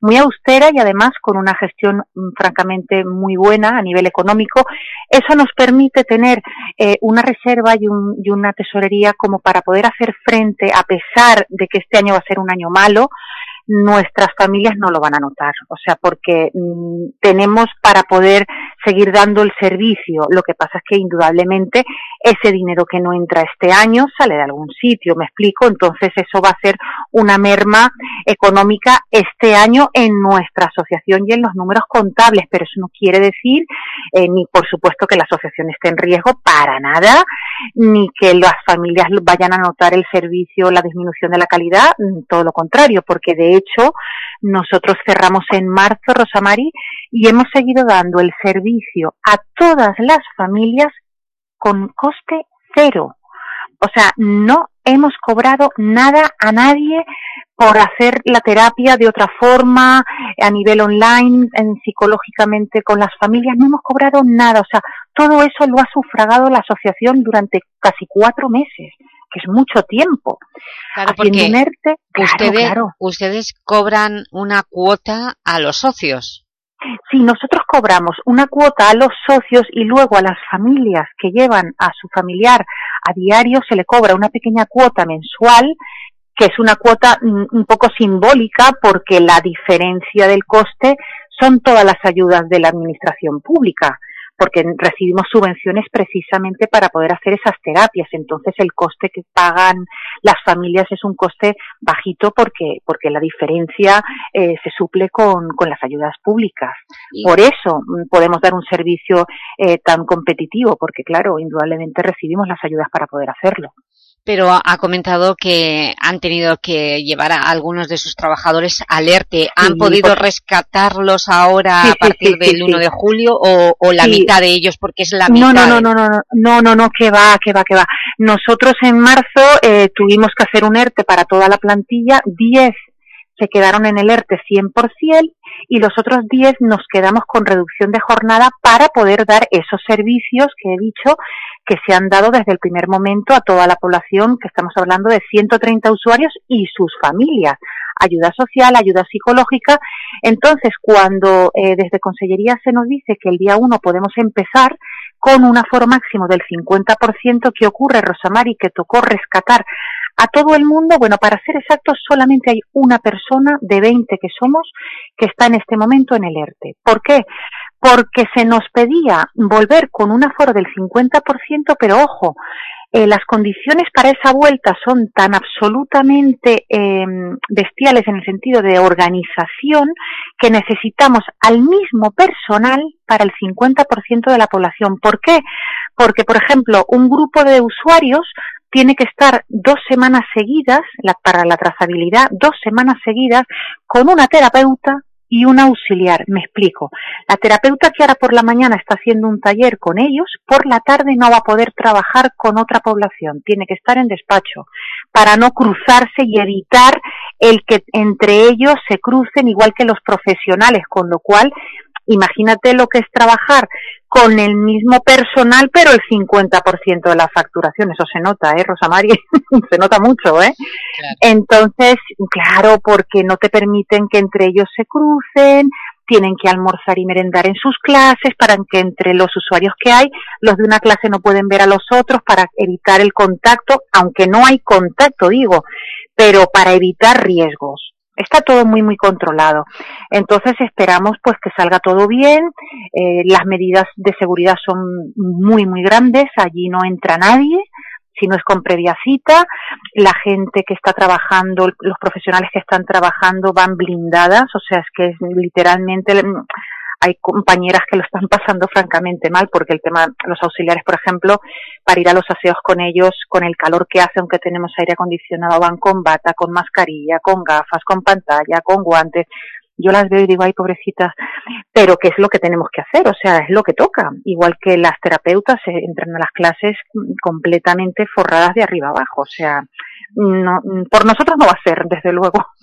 muy austera y además con una gestión mm, francamente muy buena a nivel económico. Eso nos permite tener eh, una reserva y, y una tesorería como para poder hacer frente, a pesar de que este año va a ser un año malo, nuestras familias no lo van a notar. O sea, porque mm, tenemos para poder seguir dando el servicio. Lo que pasa es que indudablemente ese dinero que no entra este año sale de algún sitio, me explico. Entonces eso va a ser una merma económica este año en nuestra asociación y en los números contables. Pero eso no quiere decir eh, ni por supuesto que la asociación esté en riesgo para nada, ni que las familias vayan a notar el servicio, la disminución de la calidad, mm, todo lo contrario, porque de hecho, nosotros cerramos en marzo, Rosamari, y hemos seguido dando el servicio a todas las familias con coste cero. O sea, no hemos cobrado nada a nadie por hacer la terapia de otra forma, a nivel online, en, psicológicamente con las familias, no hemos cobrado nada. O sea, todo eso lo ha sufragado la asociación durante casi cuatro meses que es mucho tiempo. Claro, porque ustedes, ustedes cobran una cuota a los socios. Sí, nosotros cobramos una cuota a los socios y luego a las familias que llevan a su familiar a diario se le cobra una pequeña cuota mensual que es una cuota mm, un poco simbólica porque la diferencia del coste son todas las ayudas de la administración pública porque recibimos subvenciones precisamente para poder hacer esas terapias. Entonces el coste que pagan las familias es un coste bajito porque, porque la diferencia eh, se suple con, con, las ayudas públicas. Por eso mm, podemos dar un servicio eh, tan competitivo, porque claro, indudablemente recibimos las ayudas para poder hacerlo pero ha comentado que han tenido que llevar a algunos de sus trabajadores alerte. ¿Han podido rescatarlos ahora a partir del 1 de julio o, la mitad de ellos porque es la mitad? No, no, no, no, no, no, no, no, que va, que va, que va. Nosotros en marzo eh, tuvimos que hacer un ERTE para toda la plantilla, 10 se quedaron en el ERTE 100% y los otros 10 nos quedamos con reducción de jornada para poder dar esos servicios que he dicho que se han dado desde el primer momento a toda la población, que estamos hablando de 130 usuarios y sus familias. Ayuda social, ayuda psicológica. Entonces, cuando eh, desde Consellería se nos dice que el día 1 podemos empezar con un aforo máximo del 50%, que ocurre, Rosamari, que tocó rescatar a todo el mundo, bueno, para ser exactos, solamente hay una persona de 20 que somos que está en este momento en el ERTE. ¿Por qué? Porque se nos pedía volver con un aforo del 50%, pero ojo, eh, las condiciones para esa vuelta son tan absolutamente eh, bestiales en el sentido de organización que necesitamos al mismo personal para el 50% de la población. ¿Por qué? Porque, por ejemplo, un grupo de usuarios tiene que estar dos semanas seguidas, para la trazabilidad, dos semanas seguidas con una terapeuta y un auxiliar. Me explico. La terapeuta que ahora por la mañana está haciendo un taller con ellos, por la tarde no va a poder trabajar con otra población. Tiene que estar en despacho para no cruzarse y evitar el que entre ellos se crucen igual que los profesionales, con lo cual Imagínate lo que es trabajar con el mismo personal, pero el 50% de la facturación. Eso se nota, ¿eh, Rosa María? se nota mucho, ¿eh? Entonces, claro, porque no te permiten que entre ellos se crucen, tienen que almorzar y merendar en sus clases para que entre los usuarios que hay, los de una clase no pueden ver a los otros para evitar el contacto, aunque no hay contacto, digo, pero para evitar riesgos. Está todo muy, muy controlado. Entonces esperamos pues que salga todo bien. Eh, las medidas de seguridad son muy, muy grandes. Allí no entra nadie si no es con previa cita. La gente que está trabajando, los profesionales que están trabajando van blindadas, o sea, es que es literalmente hay compañeras que lo están pasando francamente mal porque el tema, los auxiliares, por ejemplo, para ir a los aseos con ellos, con el calor que hace, aunque tenemos aire acondicionado, van con bata, con mascarilla, con gafas, con pantalla, con guantes. Yo las veo y digo, ay, pobrecitas, pero ¿qué es lo que tenemos que hacer? O sea, es lo que toca. Igual que las terapeutas entran a las clases completamente forradas de arriba abajo. O sea, no, por nosotros no va a ser, desde luego.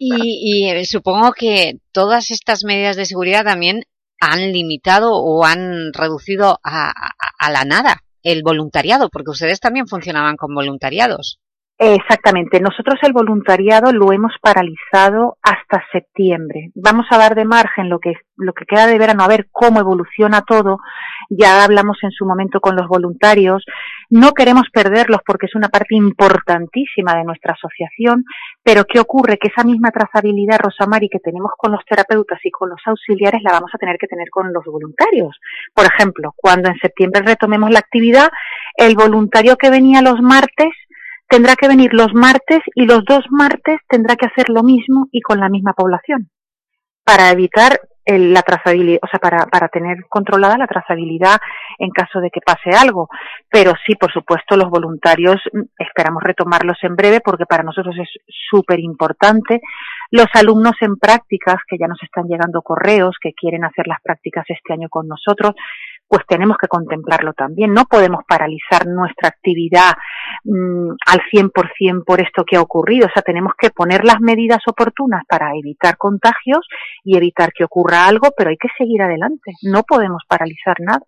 Y, y supongo que todas estas medidas de seguridad también han limitado o han reducido a, a, la nada el voluntariado, porque ustedes también funcionaban con voluntariados. Exactamente. Nosotros el voluntariado lo hemos paralizado hasta septiembre. Vamos a dar de margen lo que, lo que queda de verano a ver cómo evoluciona todo. Ya hablamos en su momento con los voluntarios. No queremos perderlos porque es una parte importantísima de nuestra asociación. Pero ¿qué ocurre? Que esa misma trazabilidad, Rosamari, que tenemos con los terapeutas y con los auxiliares, la vamos a tener que tener con los voluntarios. Por ejemplo, cuando en septiembre retomemos la actividad, el voluntario que venía los martes tendrá que venir los martes y los dos martes tendrá que hacer lo mismo y con la misma población para evitar la trazabilidad, o sea, para, para tener controlada la trazabilidad en caso de que pase algo. Pero sí, por supuesto, los voluntarios mm, esperamos retomarlos en breve porque para nosotros es súper importante. Los alumnos en prácticas, que ya nos están llegando correos, que quieren hacer las prácticas este año con nosotros, pues tenemos que contemplarlo también. No podemos paralizar nuestra actividad mm, al 100% por esto que ha ocurrido. O sea, tenemos que poner las medidas oportunas para evitar contagios y evitar que ocurra algo, pero hay que seguir adelante. No podemos paralizar nada,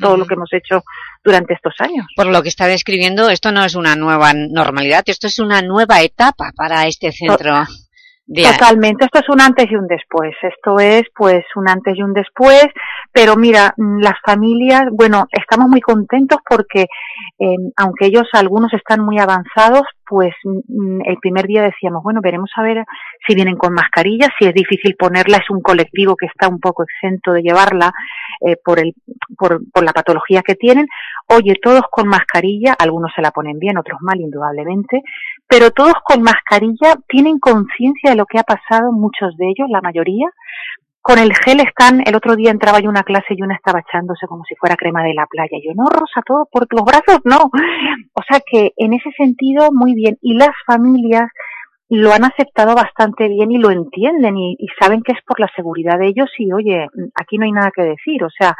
todo lo que hemos hecho durante estos años. Por lo que está describiendo, esto no es una nueva normalidad, esto es una nueva etapa para este centro. Totalmente, esto es un antes y un después. Esto es pues un antes y un después, pero mira, mm, las familias, bueno, estamos muy contentos porque eh, aunque ellos algunos están muy avanzados, pues mm, el primer día decíamos, bueno, veremos a ver si vienen con mascarilla, si es difícil ponerla, es un colectivo que está un poco exento de llevarla eh, por, el, por, por la patología que tienen. Oye, todos con mascarilla, algunos se la ponen bien, otros mal, indudablemente, pero todos con mascarilla tienen conciencia de lo que ha pasado, muchos de ellos, la mayoría, con el gel están, el otro día entraba yo una clase y una estaba echándose como si fuera crema de la playa. Yo, no, Rosa, todo por los brazos, no. O sea que en ese sentido, muy bien. Y las familias lo han aceptado bastante bien y lo entienden y, y saben que es por la seguridad de ellos y, oye, aquí no hay nada que decir. O sea,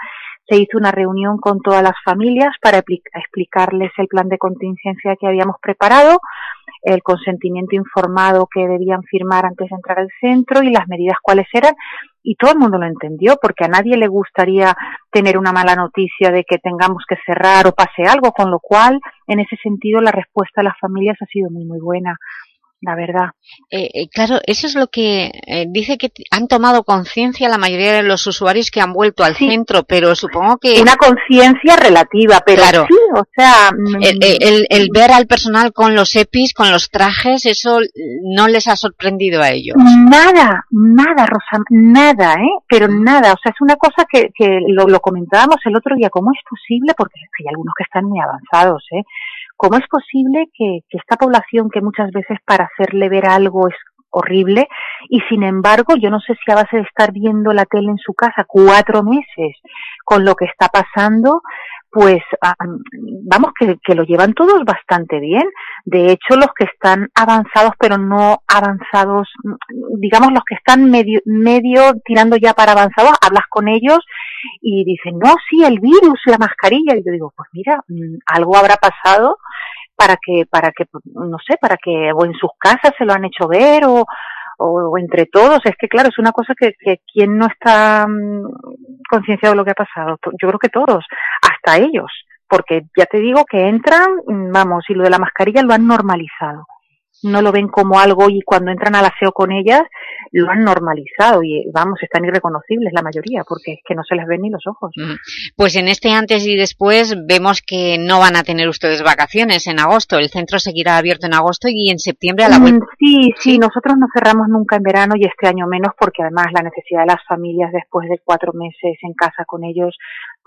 se hizo una reunión con todas las familias para explicarles el plan de contingencia que habíamos preparado, el consentimiento informado que debían firmar antes de entrar al centro y las medidas cuáles eran. Y todo el mundo lo entendió porque a nadie le gustaría tener una mala noticia de que tengamos que cerrar o pase algo, con lo cual, en ese sentido, la respuesta de las familias ha sido muy, muy buena la verdad. Eh, eh, claro, eso es lo que eh, dice que han tomado conciencia la mayoría de los usuarios que han vuelto al centro, pero supongo que... Una conciencia relativa, pero claro, sí, o sea... Mm, el, ver al personal con los EPIs, con los trajes, eso no les ha sorprendido a ellos. Nada, nada, Rosa, nada, ¿eh? Pero nada, o sea, es una cosa que, que lo, lo comentábamos el otro día, ¿cómo es posible? Porque hay algunos que están muy avanzados, ¿eh? ¿Cómo es posible que, esta población que muchas veces para hacerle ver algo es horrible y sin embargo yo no sé si a base de estar viendo la tele en su casa cuatro meses con lo que está pasando pues vamos que, que, lo llevan todos bastante bien. De hecho, los que están avanzados, pero no avanzados, digamos los que están medio, medio tirando ya para avanzados, hablas con ellos y dicen, no, sí, el virus, la mascarilla. Y yo digo, pues mira, mm, algo habrá pasado para que, para que, no sé, para que, o en sus casas se lo han hecho ver, o, o, entre todos. Es que, claro, es una cosa que, que quien no está mm, concienciado de lo que ha pasado, yo creo que todos, hasta ellos, porque ya te digo que entran, mm, vamos, y lo de la mascarilla lo han normalizado no lo ven como algo y cuando entran al aseo con ellas lo han normalizado y vamos, están irreconocibles la mayoría porque es que no se les ven ni los ojos. Pues en este antes y después vemos que no van a tener ustedes vacaciones en agosto, el centro seguirá abierto en agosto y en septiembre a la vuelta. Mm, sí, sí, nosotros no cerramos nunca en verano y este año menos porque además la necesidad de las familias después de cuatro meses en casa con ellos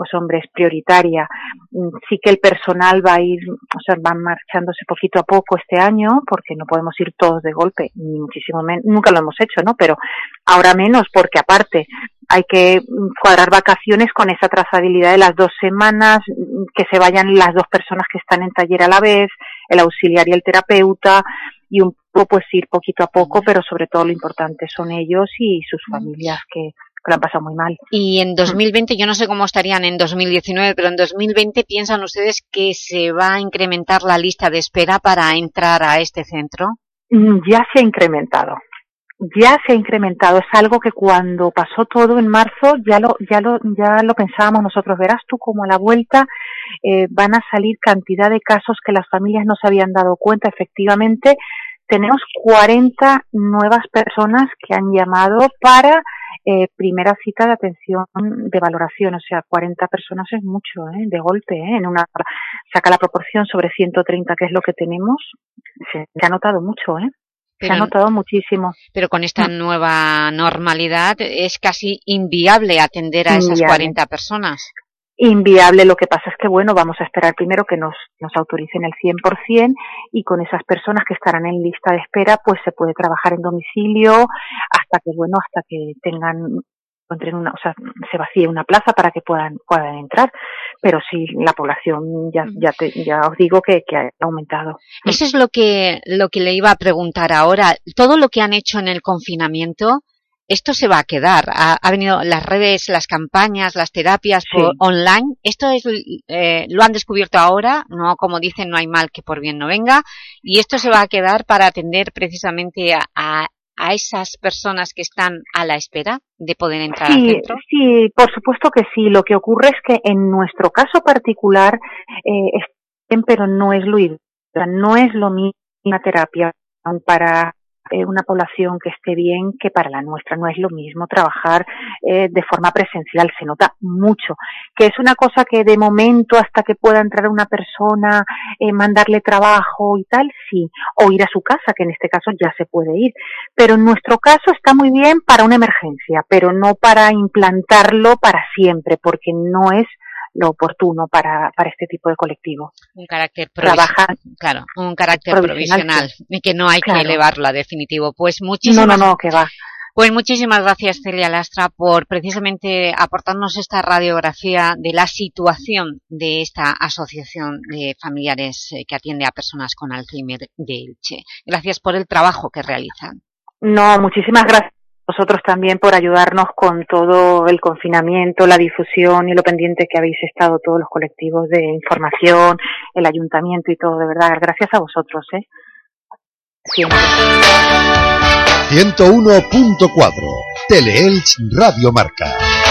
pues hombre, es prioritaria. Mm, sí que el personal va a ir, o sea, van marchándose poquito a poco este año, porque no podemos ir todos de golpe, ni muchísimo menos, nunca lo hemos hecho, ¿no? Pero ahora menos, porque aparte hay que cuadrar vacaciones con esa trazabilidad de las dos semanas, que se vayan las dos personas que están en taller a la vez, el auxiliar y el terapeuta, y un poco pues ir poquito a poco, pero sobre todo lo importante son ellos y sus familias que que lo han pasado muy mal. Y en 2020, yo no sé cómo estarían en 2019, pero en 2020 piensan ustedes que se va a incrementar la lista de espera para entrar a este centro? Mm, ya se ha incrementado ya se ha incrementado. Es algo que cuando pasó todo en marzo ya lo, ya lo, ya lo pensábamos nosotros. Verás tú como a la vuelta eh, van a salir cantidad de casos que las familias no se habían dado cuenta. Efectivamente, tenemos 40 nuevas personas que han llamado para eh, primera cita de atención de valoración. O sea, 40 personas es mucho, ¿eh? de golpe. ¿eh? En una saca la proporción sobre 130, que es lo que tenemos. Se, se ha notado mucho, ¿eh? se ha notado muchísimo. Pero con esta mm. nueva normalidad es casi inviable atender a esas 40 personas. Inviable, lo que pasa es que, bueno, vamos a esperar primero que nos, nos autoricen el 100% y con esas personas que estarán en lista de espera, pues se puede trabajar en domicilio hasta que, bueno, hasta que tengan una, o sea, se vacíe una plaza para que puedan, puedan entrar. Pero sí, la población ya, ya, ya os digo que, que, ha aumentado. Eso es lo que, lo que le iba a preguntar ahora. Todo lo que han hecho en el confinamiento, esto se va a quedar. Ha, venido las redes, las campañas, las terapias online. Esto es, eh, lo han descubierto ahora, no como dicen, no hay mal que por bien no venga. Y esto se va a quedar para atender precisamente a a esas personas que están a la espera de poder entrar al centro? Sí, por supuesto que sí. Lo que ocurre es que en nuestro caso particular, eh, pero no es lo ideal, no es lo mismo la terapia para eh, una población que esté bien que para la nuestra. No es lo mismo trabajar eh, de forma presencial, se nota mucho. Que es una cosa que de momento hasta que pueda entrar una persona, eh, mandarle trabajo y tal, sí. O ir a su casa, que en este caso ya se puede ir. Pero en nuestro caso está muy bien para una emergencia, pero no para implantarlo para siempre, porque no es lo oportuno para, para este tipo de colectivo. Un carácter provisional. Claro, un carácter provisional, y que no hay que elevarlo a definitivo. Pues muchísimas, no, no, no, que va. Pues muchísimas gracias Celia Lastra por precisamente aportarnos esta radiografía de la situación de esta asociación de familiares eh, que atiende a personas con Alzheimer de Elche. Gracias por el trabajo que realizan. No, muchísimas gracias vosotros también por ayudarnos con todo el confinamiento, la difusión y lo pendiente que habéis estado todos los colectivos de información, el ayuntamiento y todo, de verdad. Gracias a vosotros, ¿eh? 101.4 Teleelch Radio Marca.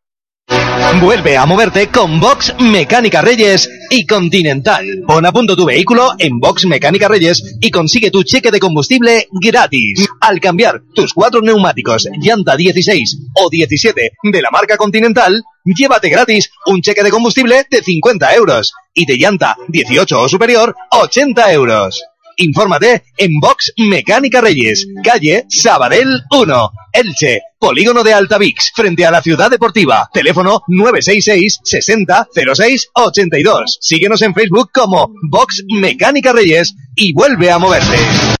Vuelve a moverte con Box Mecánica Reyes y Continental. Pon a punto tu vehículo en Box Mecánica Reyes y consigue tu cheque de combustible gratis. Al cambiar tus cuatro neumáticos llanta 16 o 17 de la marca Continental, llévate gratis un cheque de combustible de 50 euros y de llanta 18 o superior 80 euros. Infórmate en Box Mecánica Reyes, calle Sabadell 1, Elche, Polígono de Altavix, frente a la Ciudad Deportiva. Teléfono 966 60 06 82. Síguenos en Facebook como Box Mecánica Reyes y vuelve a moverte.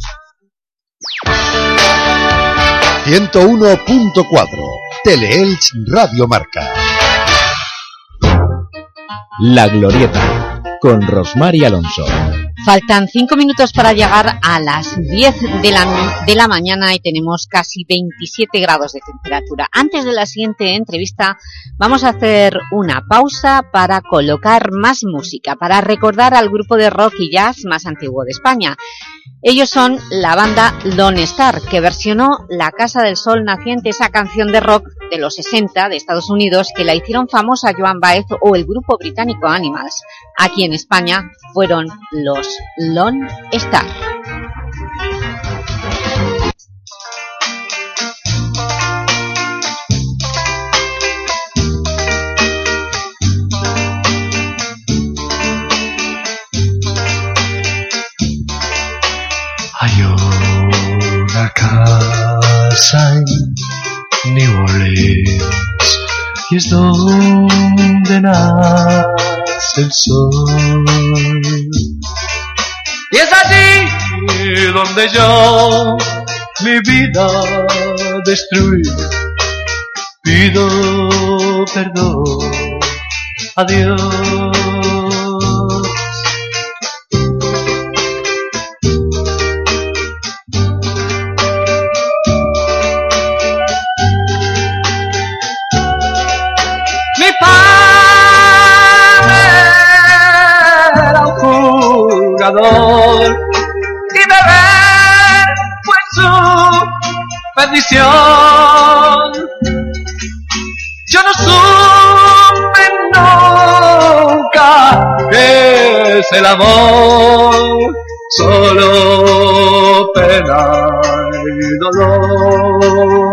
101.4 Teleelch Radio Marca. La Glorieta con Rosmar y Alonso. Faltan cinco minutos para llegar a las 10 de la, de la mañana y tenemos casi 27 grados de temperatura. Antes de la siguiente entrevista vamos a hacer una pausa para colocar más música, para recordar al grupo de rock y jazz más antiguo de España. Ellos son la banda Lone Star, que versionó La Casa del Sol Naciente, esa canción de rock de los 60 de Estados Unidos que la hicieron famosa Joan Baez o el grupo británico Animals. Aquí en España fueron los Lone Star. Hay una casa en New Orleans y es donde nace el sol. Allí donde yo mi vida destruí. Pido perdón. A perdición. Yo no supe nunca qué es el amor, solo pena y dolor.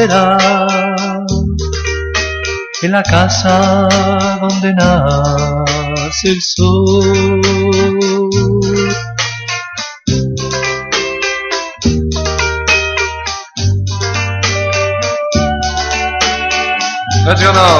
Miserable en la casa donde nace el sol. Let's go now.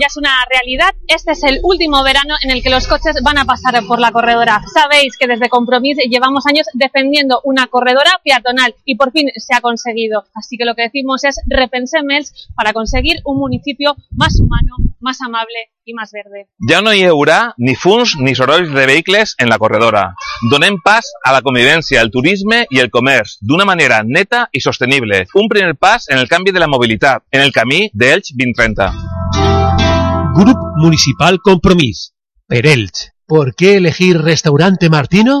ya es una realidad. Este es el último verano en el que los coches van a pasar por la corredora. Sabéis que desde Compromís llevamos años defendiendo una corredora peatonal y por fin se ha conseguido. Así que lo que decimos es repensemos para conseguir un municipio más humano, más amable i més verde. Ja no hi haurà ni fums ni sorolls de vehicles en la corredora. Donem pas a la convivència, el turisme i el comerç d'una manera neta i sostenible. Un primer pas en el canvi de la mobilitat, en el camí d'Elx 2030. Grup Municipal Compromís. Perelch. ¿Por qué elegir Restaurante Martino?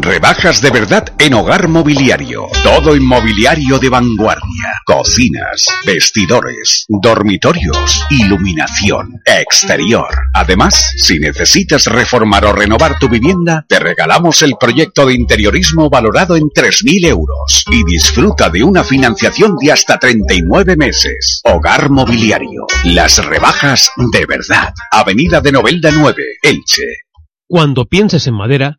Rebajas de verdad en hogar mobiliario. Todo inmobiliario de vanguardia. Cocinas, vestidores, dormitorios, iluminación, exterior. Además, si necesitas reformar o renovar tu vivienda, te regalamos el proyecto de interiorismo valorado en 3.000 euros y disfruta de una financiación de hasta 39 meses. Hogar mobiliario. Las rebajas de verdad. Avenida de Novelda 9, Elche. Cuando pienses en madera,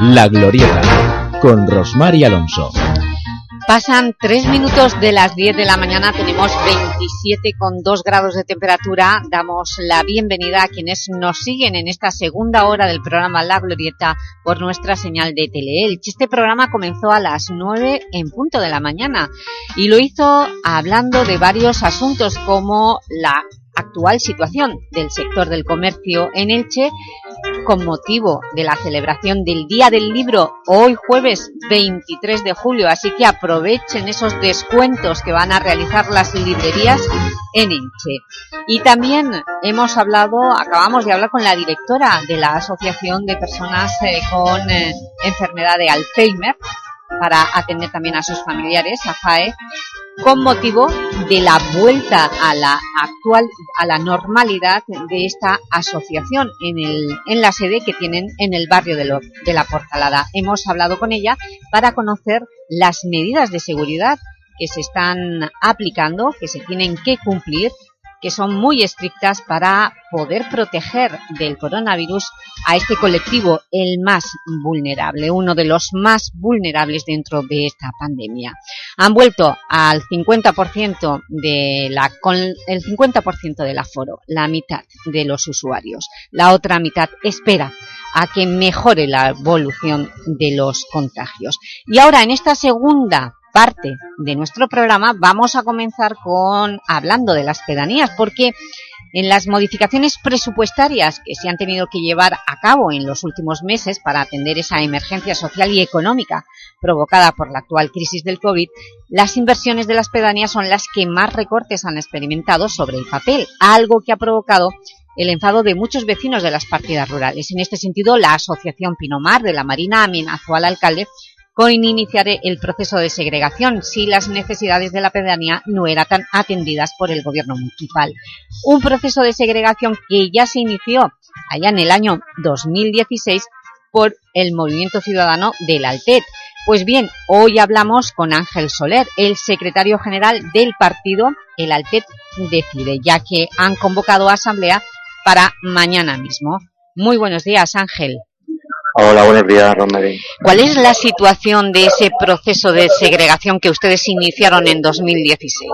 La Glorieta, con Rosmar y Alonso. Pasan tres minutos de las 10 de la mañana, tenemos 27,2 grados de temperatura. Damos la bienvenida a quienes nos siguen en esta segunda hora del programa La Glorieta por nuestra señal de Teleelch. Este programa comenzó a las 9 en punto de la mañana y lo hizo hablando de varios asuntos como la actual situación del sector del comercio en Elche con motivo de la celebración del Día del Libro hoy jueves 23 de julio, así que aprovechen esos descuentos que van a realizar las librerías en Elche. Y también hemos hablado, acabamos de hablar con la directora de la Asociación de Personas eh, con eh, Enfermedad de Alzheimer, para atender también a sus familiares, a FAE, con motivo de la vuelta a la actual, a la normalidad de esta asociación en, el, en la sede que tienen en el barrio de, lo, de La Portalada. Hemos hablado con ella para conocer las medidas de seguridad que se están aplicando, que se tienen que cumplir que son muy estrictas para poder proteger del coronavirus a este colectivo, el más vulnerable, uno de los más vulnerables dentro de esta pandemia. Han vuelto al 50% de la, con el 50% del aforo, la mitad de los usuarios. La otra mitad espera a que mejore la evolución de los contagios. Y ahora, en esta segunda parte de nuestro programa vamos a comenzar con hablando de las pedanías porque En las modificaciones presupuestarias que se han tenido que llevar a cabo en los últimos meses para atender esa emergencia social y económica provocada por la actual crisis del COVID, las inversiones de las pedanías son las que más recortes han experimentado sobre el papel, algo que ha provocado el enfado de muchos vecinos de las partidas rurales. En este sentido, la Asociación Pinomar de la Marina amenazó al alcalde con iniciar el proceso de segregación si las necesidades de la pedanía no eran tan atendidas por el gobierno municipal. Un proceso de segregación que ya se inició allá en el año 2016 por el Movimiento Ciudadano del Altet. Pues bien, hoy hablamos con Ángel Soler, el secretario general del partido El Altet Decide, ya que han convocado asamblea para mañana mismo. Muy buenos días, Ángel. Hola, buenos días, Romery. ¿Cuál es la situación de ese proceso de segregación que ustedes iniciaron en 2016?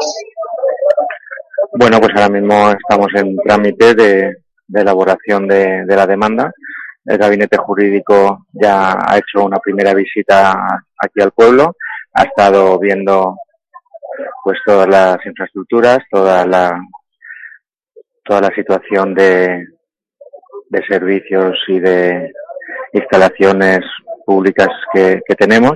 Bueno, pues ahora mismo estamos en trámite de, elaboración de, la demanda. El gabinete jurídico ya ha hecho una primera visita aquí al pueblo, ha estado viendo pues todas las infraestructuras, toda la toda la situación de, de servicios y de instalaciones públicas que, tenemos,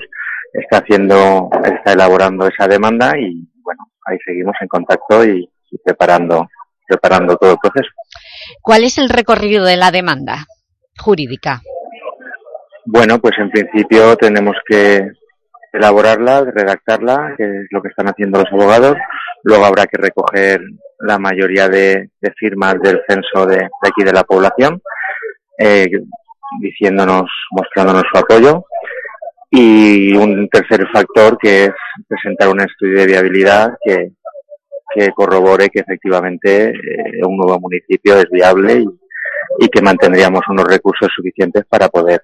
está haciendo, está elaborando esa demanda y bueno, ahí seguimos en contacto y, preparando, preparando todo el proceso. ¿Cuál es el recorrido de la demanda jurídica? Bueno, pues en principio tenemos que elaborarla, redactarla, que es lo que están haciendo los abogados. Luego habrá que recoger la mayoría de, firmas del censo de, de, aquí de la población. Eh, diciéndonos, mostrándonos su apoyo. Y un tercer factor que es presentar un estudio de viabilidad que, que corrobore que efectivamente eh, un nuevo municipio es viable y, y que mantendríamos unos recursos suficientes para poder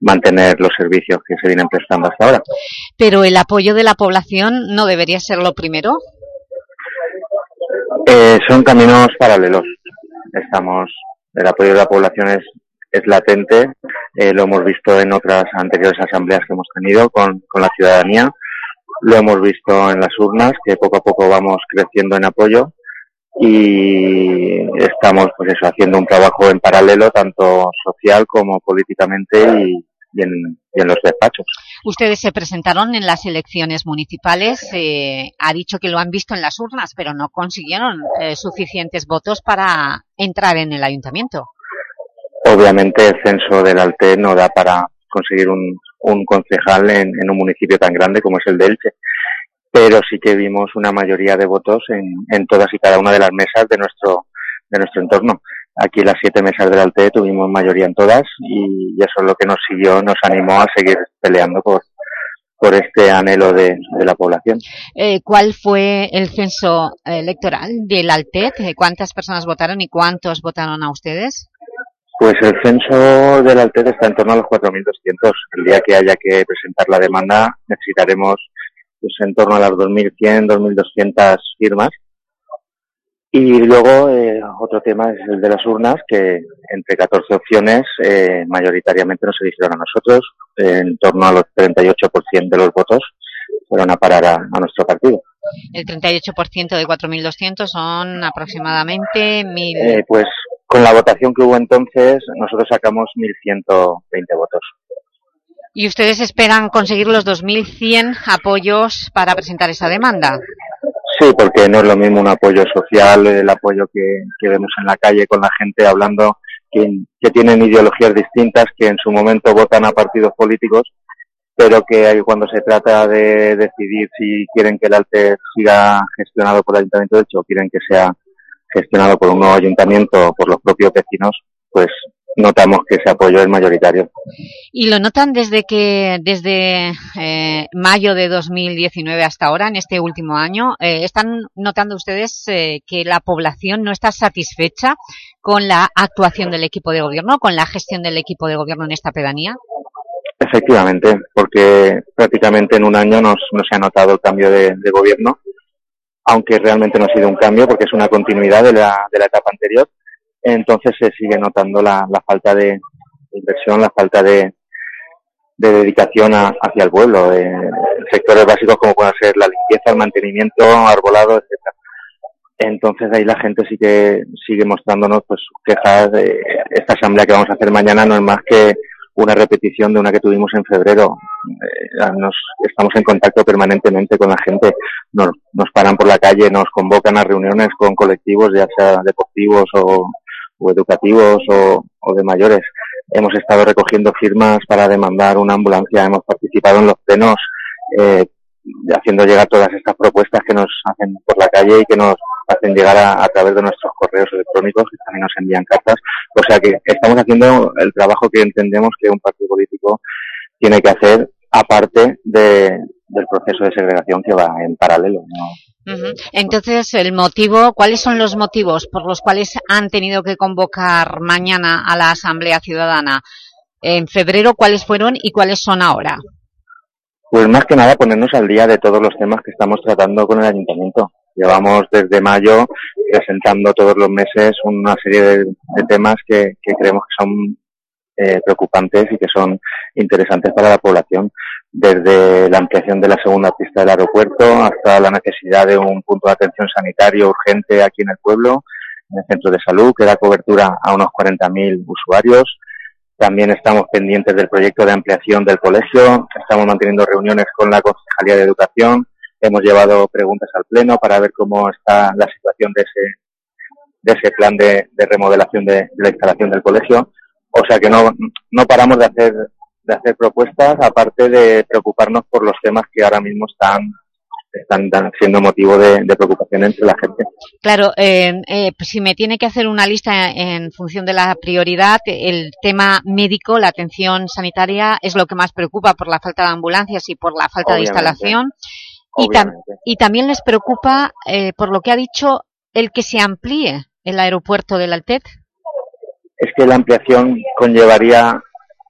mantener los servicios que se vienen prestando hasta ahora. Pero el apoyo de la población no debería ser lo primero. Eh, son caminos paralelos. Estamos, el apoyo de la población es es latente, eh, lo hemos visto en otras anteriores asambleas que hemos tenido con, con la ciudadanía, lo hemos visto en las urnas, que poco a poco vamos creciendo en apoyo y estamos pues eso, haciendo un trabajo en paralelo tanto social como políticamente y, en, en, los despachos. Ustedes se presentaron en las elecciones municipales, eh, ha dicho que lo han visto en las urnas, pero no consiguieron eh, suficientes votos para entrar en el ayuntamiento. Obviamente el censo del Alte no da para conseguir un, un concejal en, un municipio tan grande como es el de Elche, pero sí que vimos una mayoría de votos en, en todas y cada una de las mesas de nuestro, de nuestro entorno. Aquí las siete mesas del Alte tuvimos mayoría en todas y, eso es lo que nos siguió, nos animó a seguir peleando por, por este anhelo de, de la población. Eh, ¿Cuál fue el censo electoral del Altet? ¿Cuántas personas votaron y cuántos votaron a ustedes? Pues el censo del Altet está en torno a los 4.200. El día que haya que presentar la demanda necesitaremos pues, en torno a las 2.100, 2.200 firmas. Y luego eh, otro tema es el de las urnas, que entre 14 opciones eh, mayoritariamente nos eligieron a nosotros, en torno a los 38% de los votos fueron a parar a, nuestro partido. El 38% de 4.200 son aproximadamente 1.000... Eh, pues con la votación que hubo entonces, nosotros sacamos 1.120 votos. ¿Y ustedes esperan conseguir los 2.100 apoyos para presentar esa demanda? Sí, porque no es lo mismo un apoyo social, el apoyo que, vemos en la calle con la gente hablando que, que, tienen ideologías distintas, que en su momento votan a partidos políticos, pero que cuando se trata de decidir si quieren que el ALTE siga gestionado por el Ayuntamiento de Hecho o quieren que sea gestionado por un nuevo ayuntamiento, por los propios vecinos, pues notamos que ese apoyo es mayoritario. ¿Y lo notan desde que desde eh, mayo de 2019 hasta ahora, en este último año? Eh, ¿Están notando ustedes eh, que la población no está satisfecha con la actuación del equipo de gobierno, con la gestión del equipo de gobierno en esta pedanía? Efectivamente, porque prácticamente en un año no se ha notado el cambio de gobierno aunque realmente no ha sido un cambio porque es una continuidad de la, de la etapa anterior. Entonces se sigue notando la, la falta de inversión, la falta de, de dedicación hacia el pueblo, eh, sectores básicos como pueden ser la limpieza, el mantenimiento, arbolado, etcétera. Entonces ahí la gente sí sigue mostrándonos pues sus quejas de esta asamblea que vamos a hacer mañana no es más que una repetición de una que tuvimos en febrero. Eh, estamos en contacto permanentemente con la gente, nos, nos paran por la calle, nos convocan a reuniones con colectivos, ya sea deportivos o, o educativos o, o de mayores. Hemos estado recogiendo firmas para demandar una ambulancia, hemos participado en los plenos eh, haciendo llegar todas estas propuestas que nos hacen por la calle y que nos hacen llegar a, a, través de nuestros correos electrónicos que también nos envían cartas. O sea que estamos haciendo el trabajo que entendemos que un partido político tiene que hacer aparte de, del proceso de segregación que va en paralelo. ¿no? Entonces, el motivo, ¿cuáles son los motivos por los cuales han tenido que convocar mañana a la Asamblea Ciudadana? En febrero, ¿cuáles fueron y cuáles son ahora? Pues más que nada ponernos al día de todos los temas que estamos tratando con el Ayuntamiento. Llevamos desde mayo presentando todos los meses una serie de, temas que, que, creemos que son eh, preocupantes y que son interesantes para la población, desde la ampliación de la segunda pista del aeropuerto hasta la necesidad de un punto de atención sanitario urgente aquí en el pueblo, en el centro de salud, que da cobertura a unos 40.000 usuarios. También estamos pendientes del proyecto de ampliación del colegio, estamos manteniendo reuniones con la Concejalía de Educación, hemos llevado preguntas al Pleno para ver cómo está la situación de ese, de ese plan de, de remodelación de, de, la instalación del colegio. O sea que no, no paramos de hacer, de hacer propuestas, aparte de preocuparnos por los temas que ahora mismo están están siendo motivo de, de, preocupación entre la gente. Claro, eh, eh, pues si me tiene que hacer una lista en función de la prioridad, el tema médico, la atención sanitaria, es lo que más preocupa por la falta de ambulancias y por la falta Obviamente. de instalación. Y, tam y, también les preocupa, eh, por lo que ha dicho, el que se amplíe el aeropuerto del Altet. Es que la ampliación conllevaría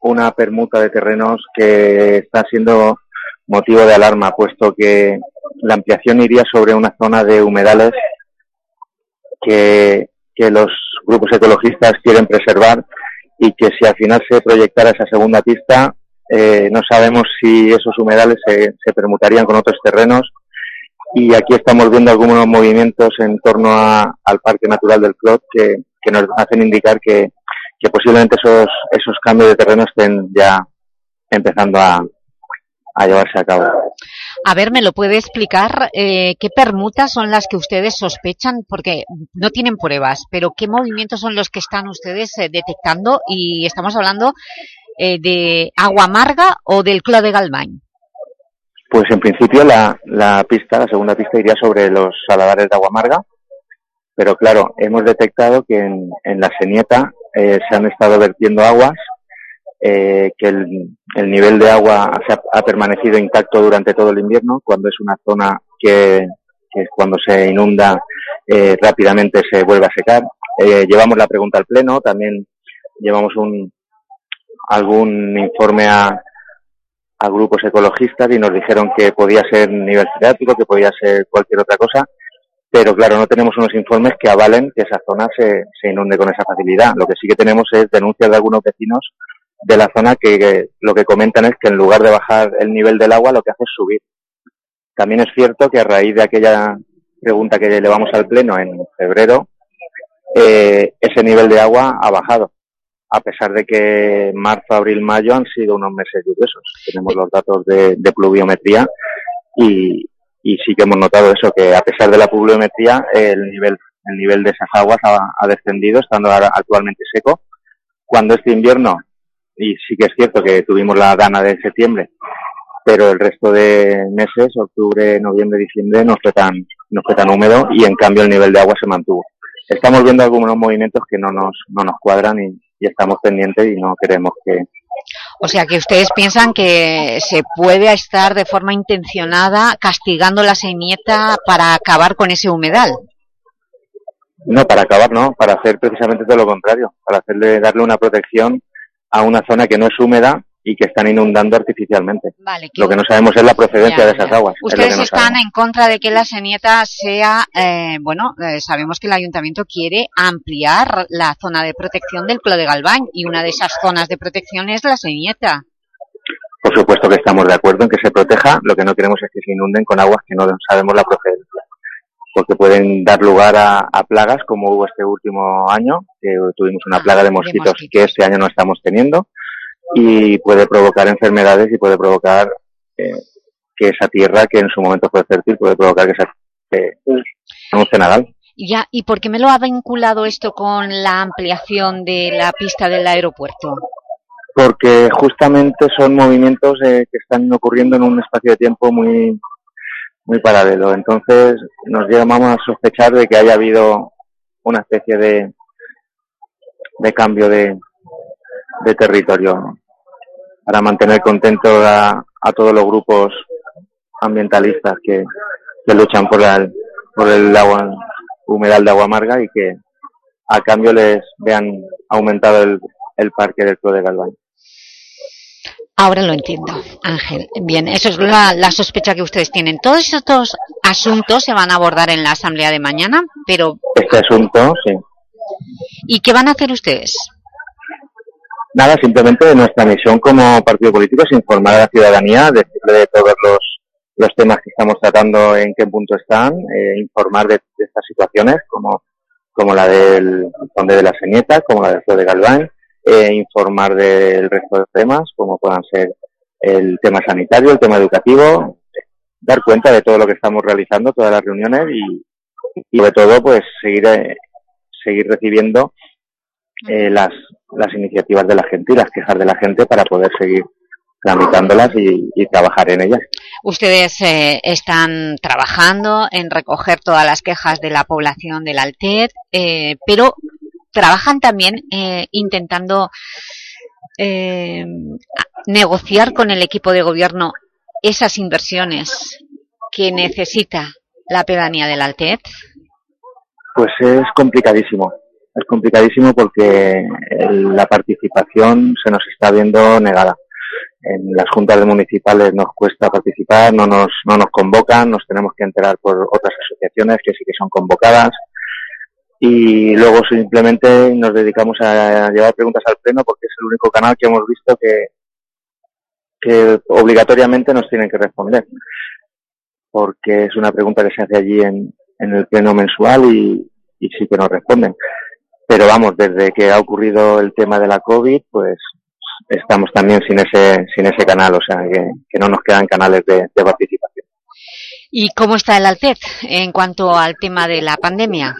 una permuta de terrenos que está siendo motivo de alarma, puesto que la ampliación iría sobre una zona de humedales que, que los grupos ecologistas quieren preservar y que si al final se proyectara esa segunda pista, eh, no sabemos si esos humedales se, se, permutarían con otros terrenos y aquí estamos viendo algunos movimientos en torno a, al Parque Natural del Clot que, que nos hacen indicar que, que posiblemente esos, esos cambios de terreno estén ya empezando a, a llevarse a cabo. A ver, ¿me lo puede explicar? Eh, ¿Qué permutas son las que ustedes sospechan? Porque no tienen pruebas, pero ¿qué movimientos son los que están ustedes eh, detectando? Y estamos hablando eh, de agua amarga o del cló de Galván. Pues en principio la, la pista, la segunda pista iría sobre los saladares de agua amarga, pero claro, hemos detectado que en, en la senieta eh, se han estado vertiendo aguas eh, que el, el, nivel de agua se ha, permanecido intacto durante todo el invierno, cuando es una zona que, que cuando se inunda eh, rápidamente se vuelve a secar. Eh, llevamos la pregunta al Pleno, también llevamos un, algún informe a, a grupos ecologistas y nos dijeron que podía ser nivel freático, que podía ser cualquier otra cosa, pero claro, no tenemos unos informes que avalen que esa zona se, se inunde con esa facilidad. Lo que sí que tenemos es denuncias de algunos vecinos de la zona que, lo que comentan es que en lugar de bajar el nivel del agua lo que hace es subir. También es cierto que a raíz de aquella pregunta que elevamos al Pleno en febrero, eh, ese nivel de agua ha bajado, a pesar de que marzo, abril, mayo han sido unos meses lluviosos. Tenemos los datos de, de pluviometría y, y, sí que hemos notado eso, que a pesar de la pluviometría el nivel, el nivel de esas aguas ha, ha descendido, estando ahora actualmente seco. Cuando este invierno y sí que es cierto que tuvimos la gana de septiembre, pero el resto de meses, octubre, noviembre, diciembre, no fue tan, no fue tan húmedo y en cambio el nivel de agua se mantuvo. Estamos viendo algunos movimientos que no nos, no nos cuadran y, y estamos pendientes y no queremos que, o sea, que ustedes piensan que se puede estar de forma intencionada castigando la semieta para acabar con ese humedal. No, para acabar no, para hacer precisamente todo lo contrario, para hacerle darle una protección a una zona que no es húmeda y que están inundando artificialmente. Vale, lo que no sabemos es la procedencia ya, de esas aguas. Ustedes no están sabemos. en contra de que la Senieta sea, eh, bueno, eh, sabemos que el Ayuntamiento quiere ampliar la zona de protección del Clo de Galván y una de esas zonas de protección es la Senieta. Por supuesto que estamos de acuerdo en que se proteja, lo que no queremos es que se inunden con aguas que no sabemos la procedencia. Porque pueden dar lugar a, a plagas como hubo este último año, que tuvimos una Ah, plaga de mosquitos. que este año no estamos teniendo y puede provocar enfermedades y puede provocar eh, que esa tierra que en su momento fue fértil puede provocar que esa eh, un cenagal. Ya, ¿y por qué me lo ha vinculado esto con la ampliación de la pista del aeropuerto? porque justamente son movimientos eh, que están ocurriendo en un espacio de tiempo muy muy paralelo. Entonces nos llamamos a sospechar de que haya habido una especie de, de cambio de, de territorio para mantener contentos a, a todos los grupos ambientalistas que, que luchan por, la, por el agua humedal de agua amarga y que a cambio les vean aumentado el, el parque del Club de Galván. Ahora lo entiendo, Ángel. Bien, eso es la, la sospecha que ustedes tienen. Todos estos asuntos se van a abordar en la asamblea de mañana, pero Este asunto, sí. ¿y qué van a hacer ustedes? Nada, simplemente nuestra misión como partido político es informar a la ciudadanía, decirle de todos los, los temas que estamos tratando, en qué punto están, eh, informar de, de estas situaciones como, como la del Conde de la Señeta, como la del Club de Galván, eh, informar del resto de temas, como puedan ser el tema sanitario, el tema educativo, dar cuenta de todo lo que estamos realizando, todas las reuniones y, y sobre todo pues seguir, eh, seguir recibiendo eh, las, las iniciativas de la gente y las quejas de la gente para poder seguir tramitándolas y, y trabajar en ellas. Ustedes eh, están trabajando en recoger todas las quejas de la población del Altet, eh, pero trabajan también eh, intentando eh, negociar con el equipo de gobierno esas inversiones que necesita la pedanía del Altet. Pues es complicadísimo, es complicadísimo porque la participación se nos está viendo negada. En las juntas municipales nos cuesta participar, no nos, no nos convocan, nos tenemos que enterar por otras asociaciones que sí que son convocadas y luego simplemente nos dedicamos a llevar preguntas al pleno porque es el único canal que hemos visto que, obligatoriamente nos tienen que responder porque es una pregunta que se hace allí en, en el pleno mensual y, y sí que nos responden. Pero vamos, desde que ha ocurrido el tema de la COVID, pues estamos también sin ese, sin ese canal, o sea que, que no nos quedan canales de, de participación. ¿Y cómo está el Altet en cuanto al tema de la pandemia?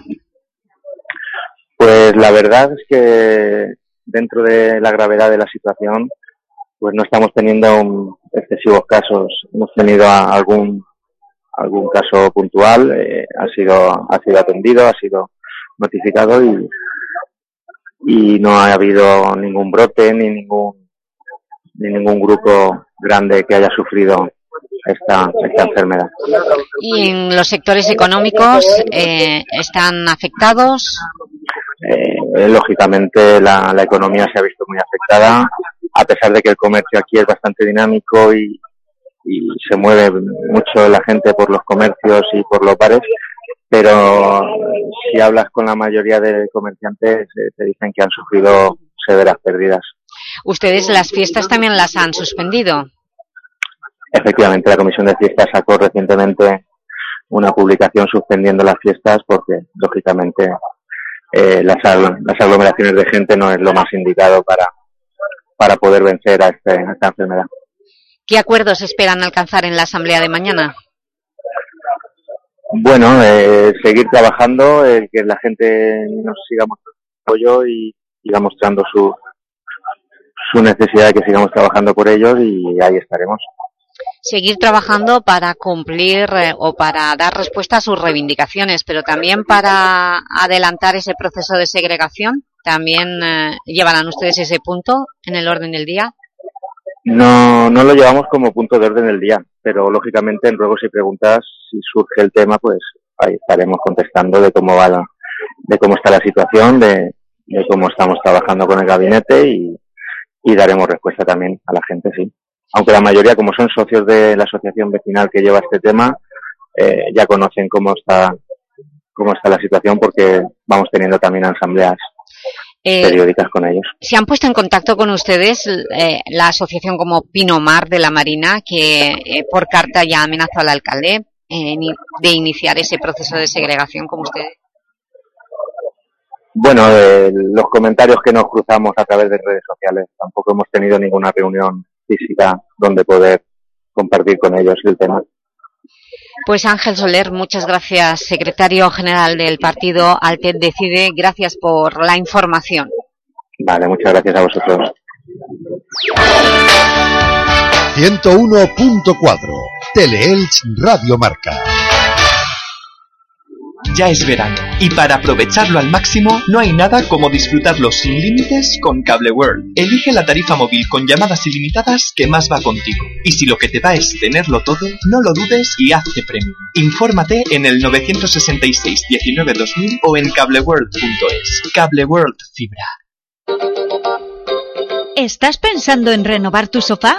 Pues la verdad es que dentro de la gravedad de la situación, pues no estamos teniendo un- excesivos casos. Hemos tenido algún algún caso puntual, eh, ha sido ha sido atendido, ha sido notificado y y no ha habido ningún brote ni ningún ni ningún grupo grande que haya sufrido esta esta enfermedad. ¿Y en los sectores económicos eh, están afectados? Eh, lógicamente la, la economía se ha visto muy afectada, a pesar de que el comercio aquí es bastante dinámico y, y se mueve mucho la gente por los comercios y por los bares, pero si hablas con la mayoría de comerciantes eh, te dicen que han sufrido severas pérdidas. Ustedes las fiestas también las han suspendido. Efectivamente, la Comisión de Fiestas sacó recientemente una publicación suspendiendo las fiestas porque, lógicamente, eh, las, las aglomeraciones de gente no es lo más indicado para, para poder vencer a, este, a esta enfermedad. ¿Qué acuerdos esperan alcanzar en la asamblea de mañana? Bueno, eh, seguir trabajando, el que la gente nos siga mostrando apoyo y siga mostrando su, su necesidad de que sigamos trabajando por ellos y ahí estaremos. Seguir trabajando para cumplir eh, o para dar respuesta a sus reivindicaciones, pero también para adelantar ese proceso de segregación. ¿También eh, llevarán ustedes ese punto en el orden del día? No, no lo llevamos como punto de orden del día, pero lógicamente en ruegos y preguntas, si surge el tema, pues ahí estaremos contestando de cómo va la, de cómo está la situación, de, de cómo estamos trabajando con el gabinete y, y daremos respuesta también a la gente, sí. Aunque la mayoría, como son socios de la asociación vecinal que lleva este tema, eh, ya conocen cómo está, cómo está la situación porque vamos teniendo también asambleas Eh, periódicas con ellos. ¿Se han puesto en contacto con ustedes eh, la asociación como Pinomar de la Marina, que eh, por carta ya amenazó al alcalde de iniciar ese proceso de segregación como ustedes? Bueno, los comentarios que nos cruzamos a través de redes sociales. Tampoco hemos tenido ninguna reunión física donde poder compartir con ellos el tema. Pues Ángel Soler, muchas gracias, secretario general del partido Altet Decide. Gracias por la información. Vale, muchas gracias a vosotros. 101.4 Teleelch Radio Marca. Ya es verano y para aprovecharlo al máximo no hay nada como disfrutarlo sin límites con Cable World. Elige la tarifa móvil con llamadas ilimitadas que más va contigo. Y si lo que te va es tenerlo todo, no lo dudes y hazte premium. Infórmate en el 966 19 2000 o en cableworld.es. Cable World Fibra. ¿Estás pensando en renovar tu sofá?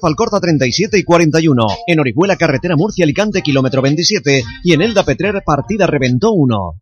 Falcorta 37 y 41. En Orihuela, carretera Murcia-Alicante, kilómetro 27. Y en Elda Petrer, partida Reventó 1.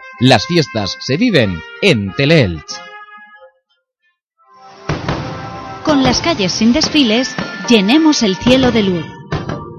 las fiestas se viven en Teleelch. Con las calles sin desfiles, llenemos el cielo de luz.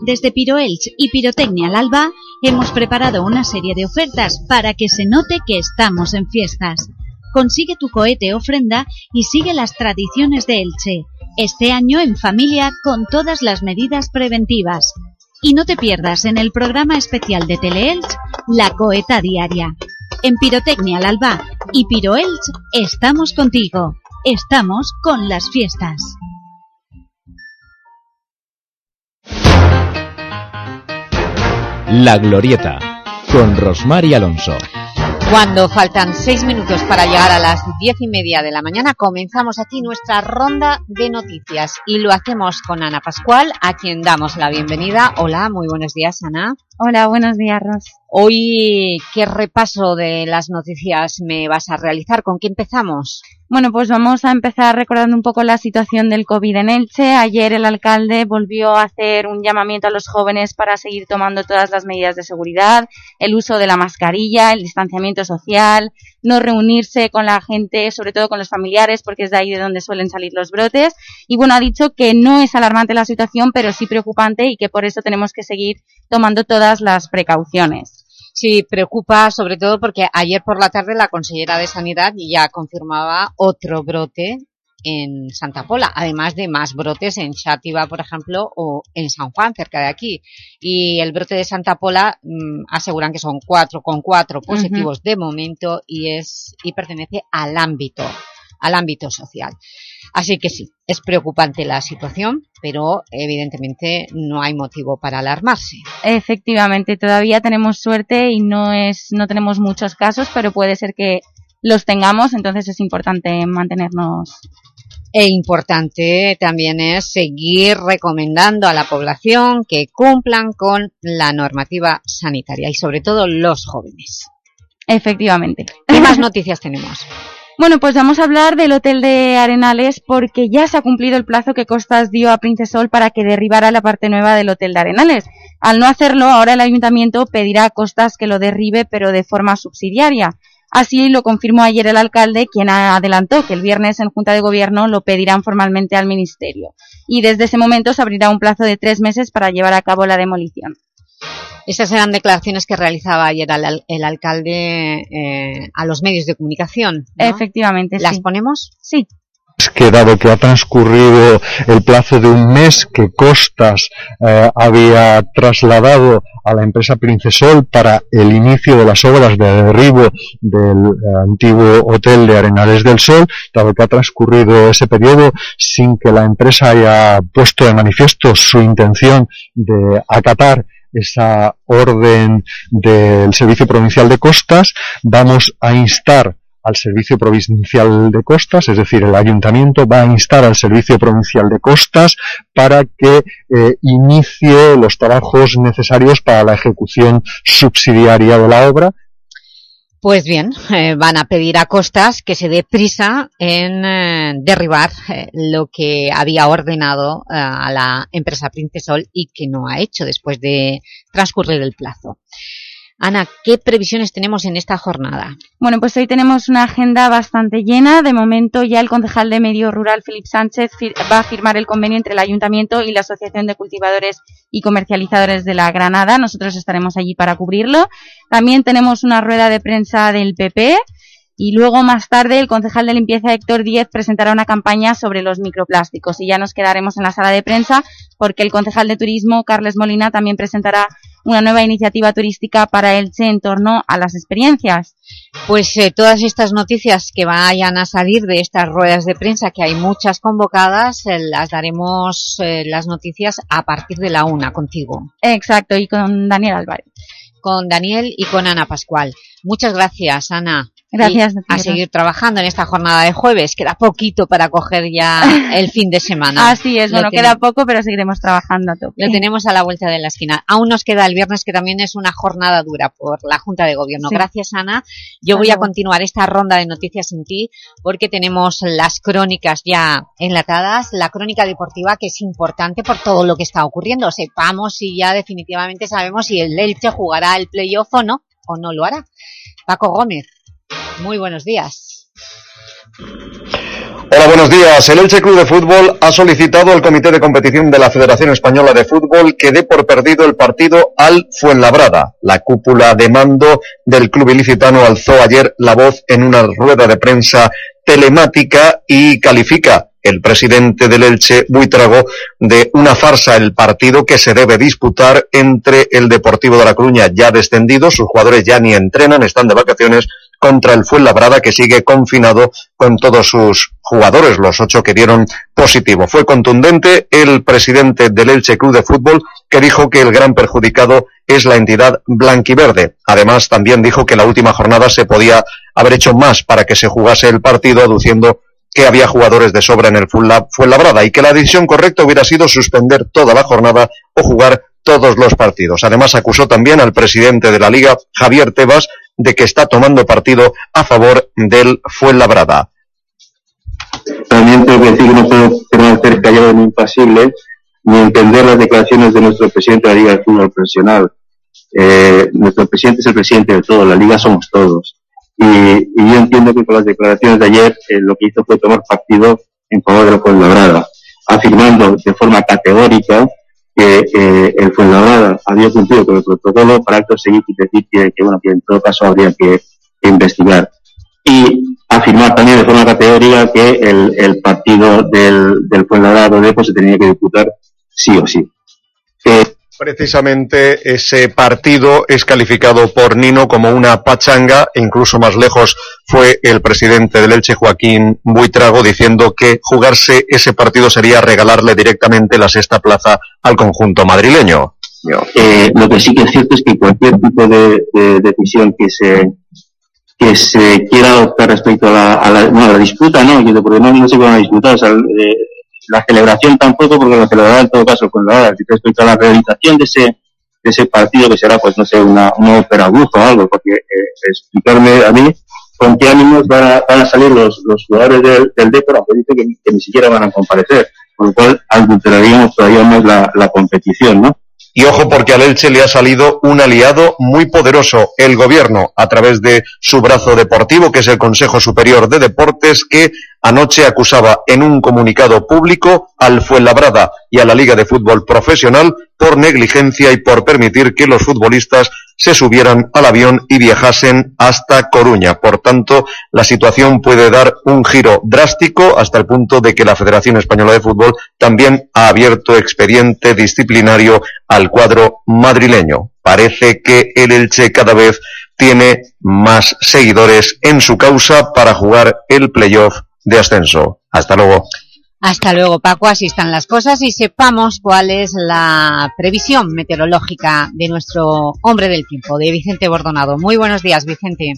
Desde Piroelch y Pirotecnia al Alba hemos preparado una serie de ofertas para que se note que estamos en fiestas. Consigue tu cohete ofrenda y sigue las tradiciones de Elche. Este año en familia con todas las medidas preventivas. Y no te pierdas en el programa especial de Teleelch, La Coheta Diaria. En Pirotecnia al Alba y Piroelch estamos contigo. Estamos con las fiestas. La Glorieta, con Rosmar y Alonso. Cuando faltan seis minutos para llegar a las diez y media de la mañana, comenzamos aquí nuestra ronda de noticias y lo hacemos con Ana Pascual, a quien damos la bienvenida. Hola, muy buenos días, Ana. Hola, buenos días, Ros. Hoy, ¿qué repaso de las noticias me vas a realizar? ¿Con qué empezamos? Bueno, pues vamos a empezar recordando un poco la situación del COVID en Elche. Ayer el alcalde volvió a hacer un llamamiento a los jóvenes para seguir tomando todas las medidas de seguridad, el uso de la mascarilla, el distanciamiento social, no reunirse con la gente, sobre todo con los familiares, porque es de ahí de donde suelen salir los brotes. Y bueno, ha dicho que no es alarmante la situación, pero sí preocupante y que por eso tenemos que seguir tomando todas las precauciones. Sí, preocupa sobre todo porque ayer por la tarde la consellera de Sanidad ya confirmaba otro brote en Santa Pola, además de más brotes en Xátiva, por ejemplo, o en San Juan, cerca de aquí. Y el brote de Santa Pola mm, aseguran que son cuatro con cuatro positivos de momento y, es, y pertenece al ámbito, al ámbito social. Así que sí, es preocupante la situación, pero evidentemente no hay motivo para alarmarse. Efectivamente, todavía tenemos suerte y no, es, no tenemos muchos casos, pero puede ser que los tengamos, entonces es importante mantenernos e importante también es seguir recomendando a la población que cumplan con la normativa sanitaria y sobre todo los jóvenes. Efectivamente. ¿Qué más noticias tenemos? Bueno, pues vamos a hablar del Hotel de Arenales porque ya se ha cumplido el plazo que Costas dio a Princesol para que derribara la parte nueva del Hotel de Arenales. Al no hacerlo, ahora el Ayuntamiento pedirá a Costas que lo derribe, pero de forma subsidiaria. Así lo confirmó ayer el alcalde, quien adelantó que el viernes en Junta de Gobierno lo pedirán formalmente al Ministerio. Y desde ese momento se abrirá un plazo de tres meses para llevar a cabo la demolición. Esas eran declaraciones que realizaba ayer el, alcalde eh, a los medios de comunicación. Efectivamente, ¿Las ponemos? Sí que dado que ha transcurrido el plazo de un mes que Costas eh, había trasladado a la empresa Princesol para el inicio de las obras de derribo del eh, antiguo hotel de Arenales del Sol, dado que ha transcurrido ese periodo sin que la empresa haya puesto de manifiesto su intención de acatar esa orden del Servicio Provincial de Costas, vamos a instar al Servicio Provincial de Costas, es decir, el Ayuntamiento va a instar al Servicio Provincial de Costas para que eh, inicie los trabajos necesarios para la ejecución subsidiaria de la obra pues bien, eh, van a pedir a Costas que se dé prisa en eh, derribar lo que había ordenado a la empresa Princesol y que no ha hecho después de transcurrir el plazo. Ana, ¿qué previsiones tenemos en esta jornada? Bueno, pues hoy tenemos una agenda bastante llena. De momento ya el concejal de Medio Rural, Felipe Sánchez, va a firmar el convenio entre el Ayuntamiento y la Asociación de Cultivadores y Comercializadores de la Granada. Nosotros estaremos allí para cubrirlo. También tenemos una rueda de prensa del PP y luego más tarde el concejal de limpieza Héctor Díez presentará una campaña sobre los microplásticos y ya nos quedaremos en la sala de prensa porque el concejal de turismo Carles Molina también presentará una nueva iniciativa turística para Elche en torno a las experiencias. Pues eh, todas estas noticias que vayan a salir de estas ruedas de prensa, que hay muchas convocadas, eh, las daremos eh, las noticias a partir de la una contigo. Exacto, y con Daniel Álvarez. Con Daniel y con Ana Pascual. Muchas gracias, Ana. Gracias. a seguir trabajando en esta jornada de jueves. Queda poquito para coger ya el fin de semana. Así es, bueno, queda poco, pero seguiremos trabajando a tope. Lo tenemos a la vuelta de la esquina. Aún nos queda el viernes, que también es una jornada dura por la Junta de Gobierno. Gracias, Ana. Yo voy a continuar esta ronda de noticias sin ti, porque tenemos las crónicas ya enlatadas, la crónica deportiva, que es importante por todo lo que está ocurriendo. Sepamos si ya definitivamente sabemos si el Elche jugará el playoff o no, o no lo hará. Paco Gómez. Muy buenos días. Hola, buenos días. El Elche Club de Fútbol ha solicitado al Comité de Competición de la Federación Española de Fútbol que dé por perdido el partido al Fuenlabrada. La cúpula de mando del club ilicitano alzó ayer la voz en una rueda de prensa telemática y califica el presidente del Elche, Buitrago, de una farsa el partido que se debe disputar entre el Deportivo de La Coruña ya descendido, sus jugadores ya ni entrenan, están de vacaciones, contra el Fuenlabrada que sigue confinado con todos sus jugadores, los ocho que dieron positivo. Fue contundente el presidente del Elche Club de Fútbol que dijo que el gran perjudicado es la entidad blanquiverde. Además, también dijo que la última jornada se podía haber hecho más para que se jugase el partido, aduciendo que había jugadores de sobra en el Fuenlabrada y que la decisión correcta hubiera sido suspender toda la jornada o jugar todos los partidos. Además, acusó también al presidente de la Liga, Javier Tebas, de que está tomando partido a favor del Fuenlabrada. También tengo que decir que no puedo permanecer callado ni impasible ni entender las declaraciones de nuestro presidente de la Liga de Fútbol Profesional. Eh, nuestro presidente es el presidente de todo, la Liga somos todos. Y, y yo entiendo que con las declaraciones de ayer eh, lo que hizo fue tomar partido en favor de la Fuenlabrada, afirmando de forma categórica que eh, el Fuenlabrada había cumplido con el protocolo para acto seguir que, bueno, que en todo caso habría que, que investigar. Y afirmar también de forma categórica que el, el partido del, del Fuenlabrada de pues, se tenía que disputar sí o sí. Eh, Precisamente ese partido es calificado por Nino como una pachanga e incluso más lejos fue el presidente del Elche, Joaquín Buitrago, diciendo que jugarse ese partido sería regalarle directamente la sexta plaza al conjunto madrileño. Eh, lo que sí que es cierto es que cualquier tipo de, de decisión que se que se quiera adoptar respecto a la, a no, a la disputa, ¿no? Porque no, no se van a disputar, o eh, la celebración tampoco, porque la celebrará en todo caso con la respecto la realización de ese, de ese partido que será, pues no sé, una, una ópera bufa o algo, porque eh, explicarme a mí con qué ánimos van a, van a salir los, los jugadores del, del Depor, aunque que, ni siquiera van a comparecer, con lo cual adulteraríamos todavía más la, la competición, ¿no? Y ojo porque al Elche le ha salido un aliado muy poderoso, el gobierno, a través de su brazo deportivo, que es el Consejo Superior de Deportes, que anoche acusaba en un comunicado público al Fuenlabrada y a la Liga de Fútbol Profesional por negligencia y por permitir que los futbolistas se subieran al avión y viajasen hasta Coruña. Por tanto, la situación puede dar un giro drástico hasta el punto de que la Federación Española de Fútbol también ha abierto expediente disciplinario al cuadro madrileño. Parece que el Elche cada vez tiene más seguidores en su causa para jugar el playoff de ascenso. Hasta luego. Hasta luego, Paco. Así están las cosas y sepamos cuál es la previsión meteorológica de nuestro hombre del tiempo, de Vicente Bordonado. Muy buenos días, Vicente.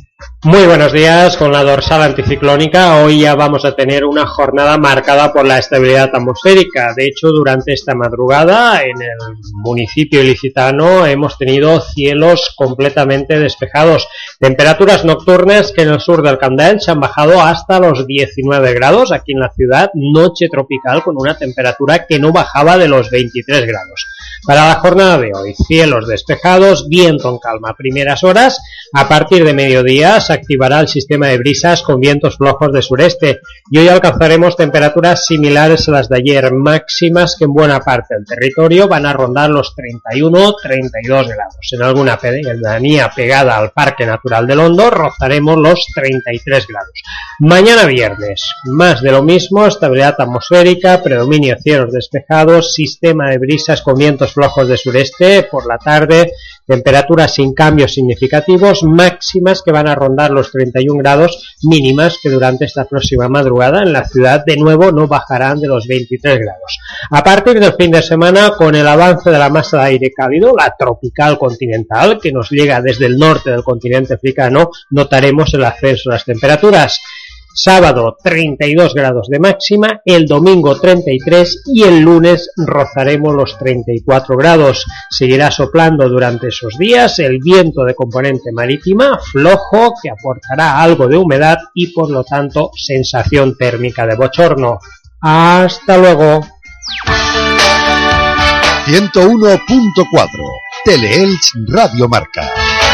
Muy buenos días. Con la dorsal anticiclónica, hoy ya vamos a tener una jornada marcada por la estabilidad atmosférica. De hecho, durante esta madrugada, en el municipio ilicitano, hemos tenido cielos completamente despejados. Temperaturas nocturnas que en el sur del Candel se han bajado hasta los 19 grados. Aquí en la ciudad, noche tropical con una temperatura que no bajaba de los 23 grados. Para la jornada de hoy, cielos despejados, viento en calma primeras horas. A partir de mediodía se activará el sistema de brisas con vientos flojos de sureste y hoy alcanzaremos temperaturas similares a las de ayer, máximas que en buena parte del territorio van a rondar los 31-32 grados. En alguna pedanía pegada al Parque Natural del Hondo rozaremos los 33 grados. Mañana viernes, más de lo mismo, estabilidad atmosférica, predominio cielos despejados, sistema de brisas con vientos flojos de sureste por la tarde, temperaturas sin cambios significativos, máximas que van a rondar los 31 grados, mínimas que durante esta próxima madrugada en la ciudad de nuevo no bajarán de los 23 grados. A partir del fin de semana, con el avance de la masa de aire cálido, la tropical continental, que nos llega desde el norte del continente africano, notaremos el ascenso de las temperaturas sábado 32 grados de máxima, el domingo 33 y el lunes rozaremos los 34 grados. Seguirá soplando durante esos días el viento de componente marítima flojo que aportará algo de humedad y por lo tanto sensación térmica de bochorno. Hasta luego. 101.4 Teleelch Radio Marca.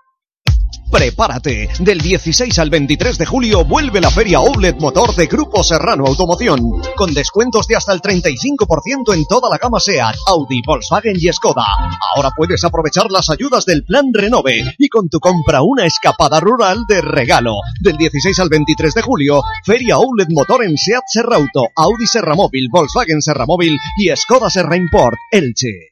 Prepárate, del 16 al 23 de julio vuelve la Feria Outlet Motor de Grupo Serrano Automoción, con descuentos de hasta el 35% en toda la gama SEAT, Audi, Volkswagen y Skoda. Ahora puedes aprovechar las ayudas del Plan Renove y con tu compra una escapada rural de regalo. Del 16 al 23 de julio, Feria Outlet Motor en SEAT Serrauto, Audi Serramóvil, Volkswagen Serramóvil y Skoda Serra Import, Elche.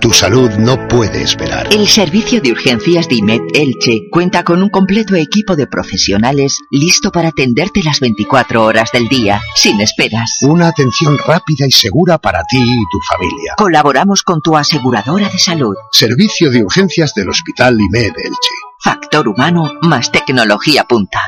Tu salud no puede esperar. El servicio de urgencias de IMED Elche cuenta con un completo equipo de profesionales listo para atenderte las 24 horas del día, sin esperas. Una atención rápida y segura para ti y tu familia. Colaboramos con tu aseguradora de salud. Servicio de urgencias del Hospital IMED Elche. Factor humano más tecnología punta.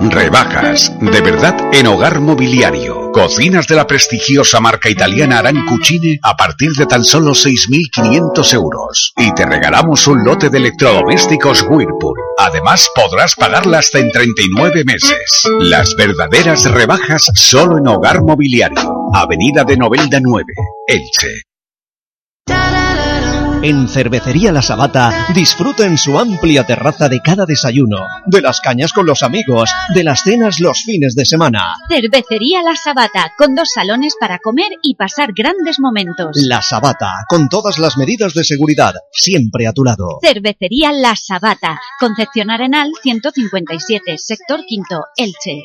Rebajas, de verdad en Hogar Mobiliario. Cocinas de la prestigiosa marca italiana Arancucine a partir de tan solo 6.500 euros. Y te regalamos un lote de electrodomésticos Whirlpool. Además podrás pagarla hasta en 39 meses. Las verdaderas rebajas solo en Hogar Mobiliario. Avenida de Novelda 9, Elche. En Cervecería La Sabata disfruta en su amplia terraza de cada desayuno, de las cañas con los amigos, de las cenas los fines de semana. Cervecería La Sabata, con dos salones para comer y pasar grandes momentos. La Sabata, con todas las medidas de seguridad, siempre a tu lado. Cervecería La Sabata, Concepción Arenal 157, sector quinto, Elche.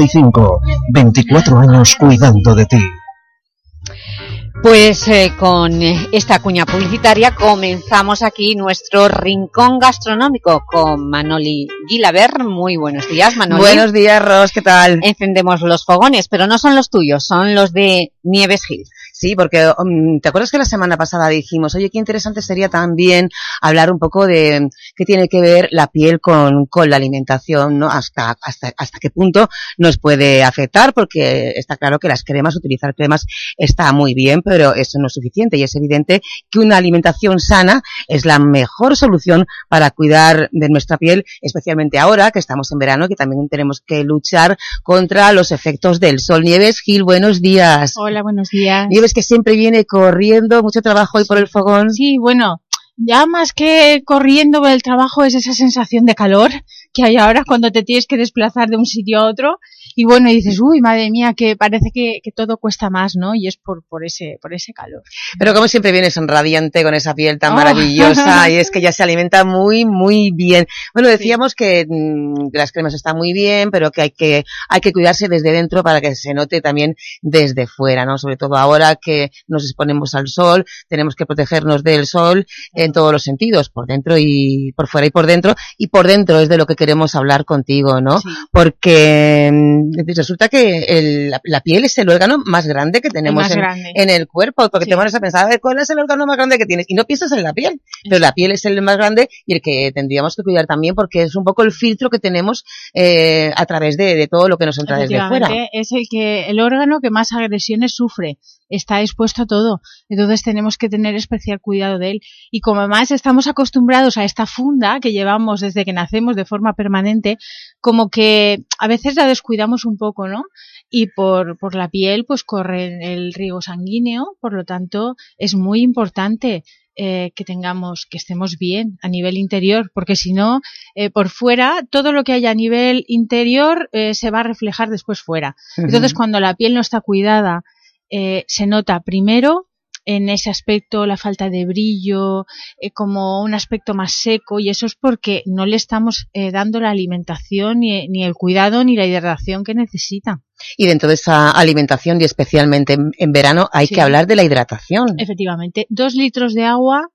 966-634-755. 24 años cuidando de ti. Pues eh, con eh, esta cuña publicitaria comenzamos aquí nuestro rincón gastronómico con Manoli Gilaber. Muy buenos días, Manoli. Buenos días, Ros, ¿qué tal? Encendemos los fogones, pero no son los tuyos, son los de Nieves Gil. Sí, porque um, ¿te acuerdas que la semana pasada dijimos, oye, qué interesante sería también hablar un poco de qué tiene que ver la piel con, con la alimentación, ¿no? Hasta, hasta, hasta qué punto nos puede afectar, porque está claro que las cremas, utilizar cremas está muy bien, pero eso no es suficiente y es evidente que una alimentación sana es la mejor solución para cuidar de nuestra piel, especialmente ahora que estamos en verano, que también tenemos que luchar contra los efectos del sol. Nieves Gil, buenos días. Hola, buenos días. Nieves que siempre viene corriendo, mucho trabajo hoy por el fogón. Sí, bueno, ya más que corriendo el trabajo es esa sensación de calor que hay ahora cuando te tienes que desplazar de un sitio a otro y bueno, y dices, uy, madre mía, que parece que, que todo cuesta más, ¿no? Y es por, por, ese, por ese calor. Pero como siempre vienes radiante con esa piel tan Oh. maravillosa y es que ya se alimenta muy, muy bien. Bueno, decíamos que mm, las cremas están muy bien, pero que hay que, hay que cuidarse desde dentro para que se note también desde fuera, ¿no? Sobre todo ahora que nos exponemos al sol, tenemos que protegernos del sol en todos los sentidos, por dentro y por fuera y por dentro, y por dentro es de lo que queremos hablar contigo, ¿no? Porque mm, resulta que el- la, la piel es el órgano más grande que tenemos en, el cuerpo, porque te pones a pensar, a ver, ¿cuál es el órgano más grande que tienes? Y no piensas en la piel, pero la piel es el más grande y el que tendríamos que cuidar también porque es un poco el filtro que tenemos eh, a través de, de todo lo que nos entra desde fuera. Es el que el órgano que más agresiones sufre, está expuesto a todo, entonces tenemos que tener especial cuidado de él y como además estamos acostumbrados a esta funda que llevamos desde que nacemos de forma permanente, como que a veces la descuidamos un poco, ¿no? Y por, por la piel pues corre el riego sanguíneo, por lo tanto es muy importante eh, que tengamos, que estemos bien a nivel interior, porque si no, eh, por fuera, todo lo que haya a nivel interior eh, se va a reflejar después fuera. Entonces, cuando la piel no está cuidada, se nota primero en ese aspecto la falta de brillo, eh, como un aspecto más seco, y eso es porque no le estamos eh, dando la alimentación, ni, ni el cuidado, ni la hidratación que necesita. Y dentro de esa alimentación y especialmente en, en verano hay Sí. que hablar de la hidratación. Efectivamente, dos litros de agua,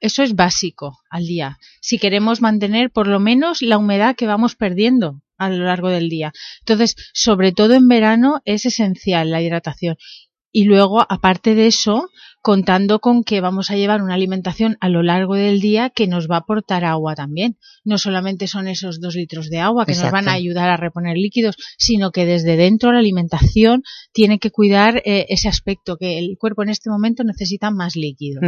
eso es básico al día. Si queremos mantener por lo menos la humedad que vamos perdiendo a lo largo del día. Entonces, sobre todo en verano es esencial la hidratación. Y luego, aparte de eso, contando con que vamos a llevar una alimentación a lo largo del día que nos va a aportar agua también. No solamente son esos dos litros de agua que nos van a ayudar a reponer líquidos, sino que desde dentro la alimentación tiene que cuidar eh, ese aspecto, que el cuerpo en este momento necesita más líquido.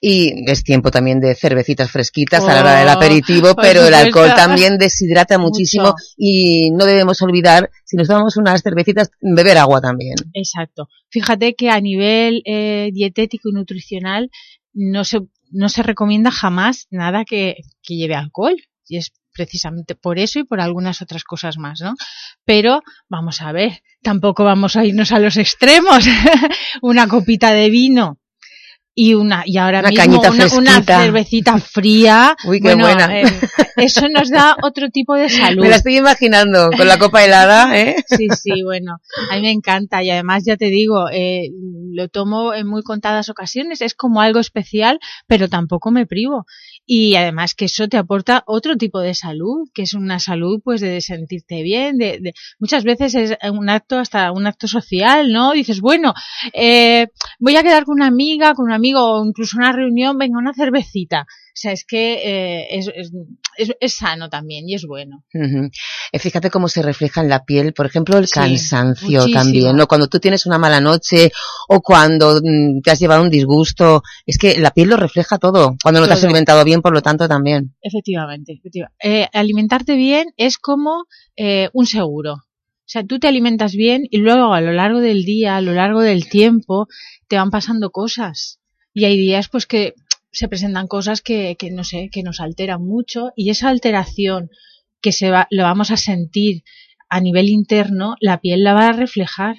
Y es tiempo también de cervecitas fresquitas a la Oh, hora del aperitivo, por pero el alcohol también deshidrata muchísimo y no debemos olvidar, si nos tomamos unas cervecitas, beber agua también. Exacto. Fíjate que a nivel eh, dietético y nutricional no se, no se recomienda jamás nada que, que lleve alcohol. Y es precisamente por eso y por algunas otras cosas más, ¿no? Pero vamos a ver, tampoco vamos a irnos a los extremos. una copita de vino y una y ahora Una mismo una, una cervecita fría. Uy, qué Bueno, buena. eh, eso nos da otro tipo de salud. Me la estoy imaginando con la copa helada, ¿eh? Sí, sí, bueno, a mí me encanta y además ya te digo, eh, lo tomo en muy contadas ocasiones, es como algo especial, pero tampoco me privo. Y además que eso te aporta otro tipo de salud, que es una salud pues de sentirte bien, de, de- muchas veces es un acto, hasta un acto social, ¿no? Dices, bueno, eh, voy a quedar con una amiga, con un amigo o incluso una reunión, venga, una cervecita. O sea, es que eh, es, es, es- sano también y es bueno. Eh, Fíjate cómo se refleja en la piel, por ejemplo, el Sí, cansancio muchísimo. también, ¿no? Cuando tú tienes una mala noche o cuando mm, te has llevado un disgusto, es que la piel lo refleja todo, cuando no te has alimentado bien, por lo tanto, también. Efectivamente, efectiva- eh, alimentarte bien es como eh, un seguro. O sea, tú te alimentas bien y luego a lo largo del día, a lo largo del tiempo, te van pasando cosas. Y hay días pues que se presentan cosas que, que no sé, que nos alteran mucho y esa alteración que se va, lo vamos a sentir a nivel interno, la piel la va a reflejar.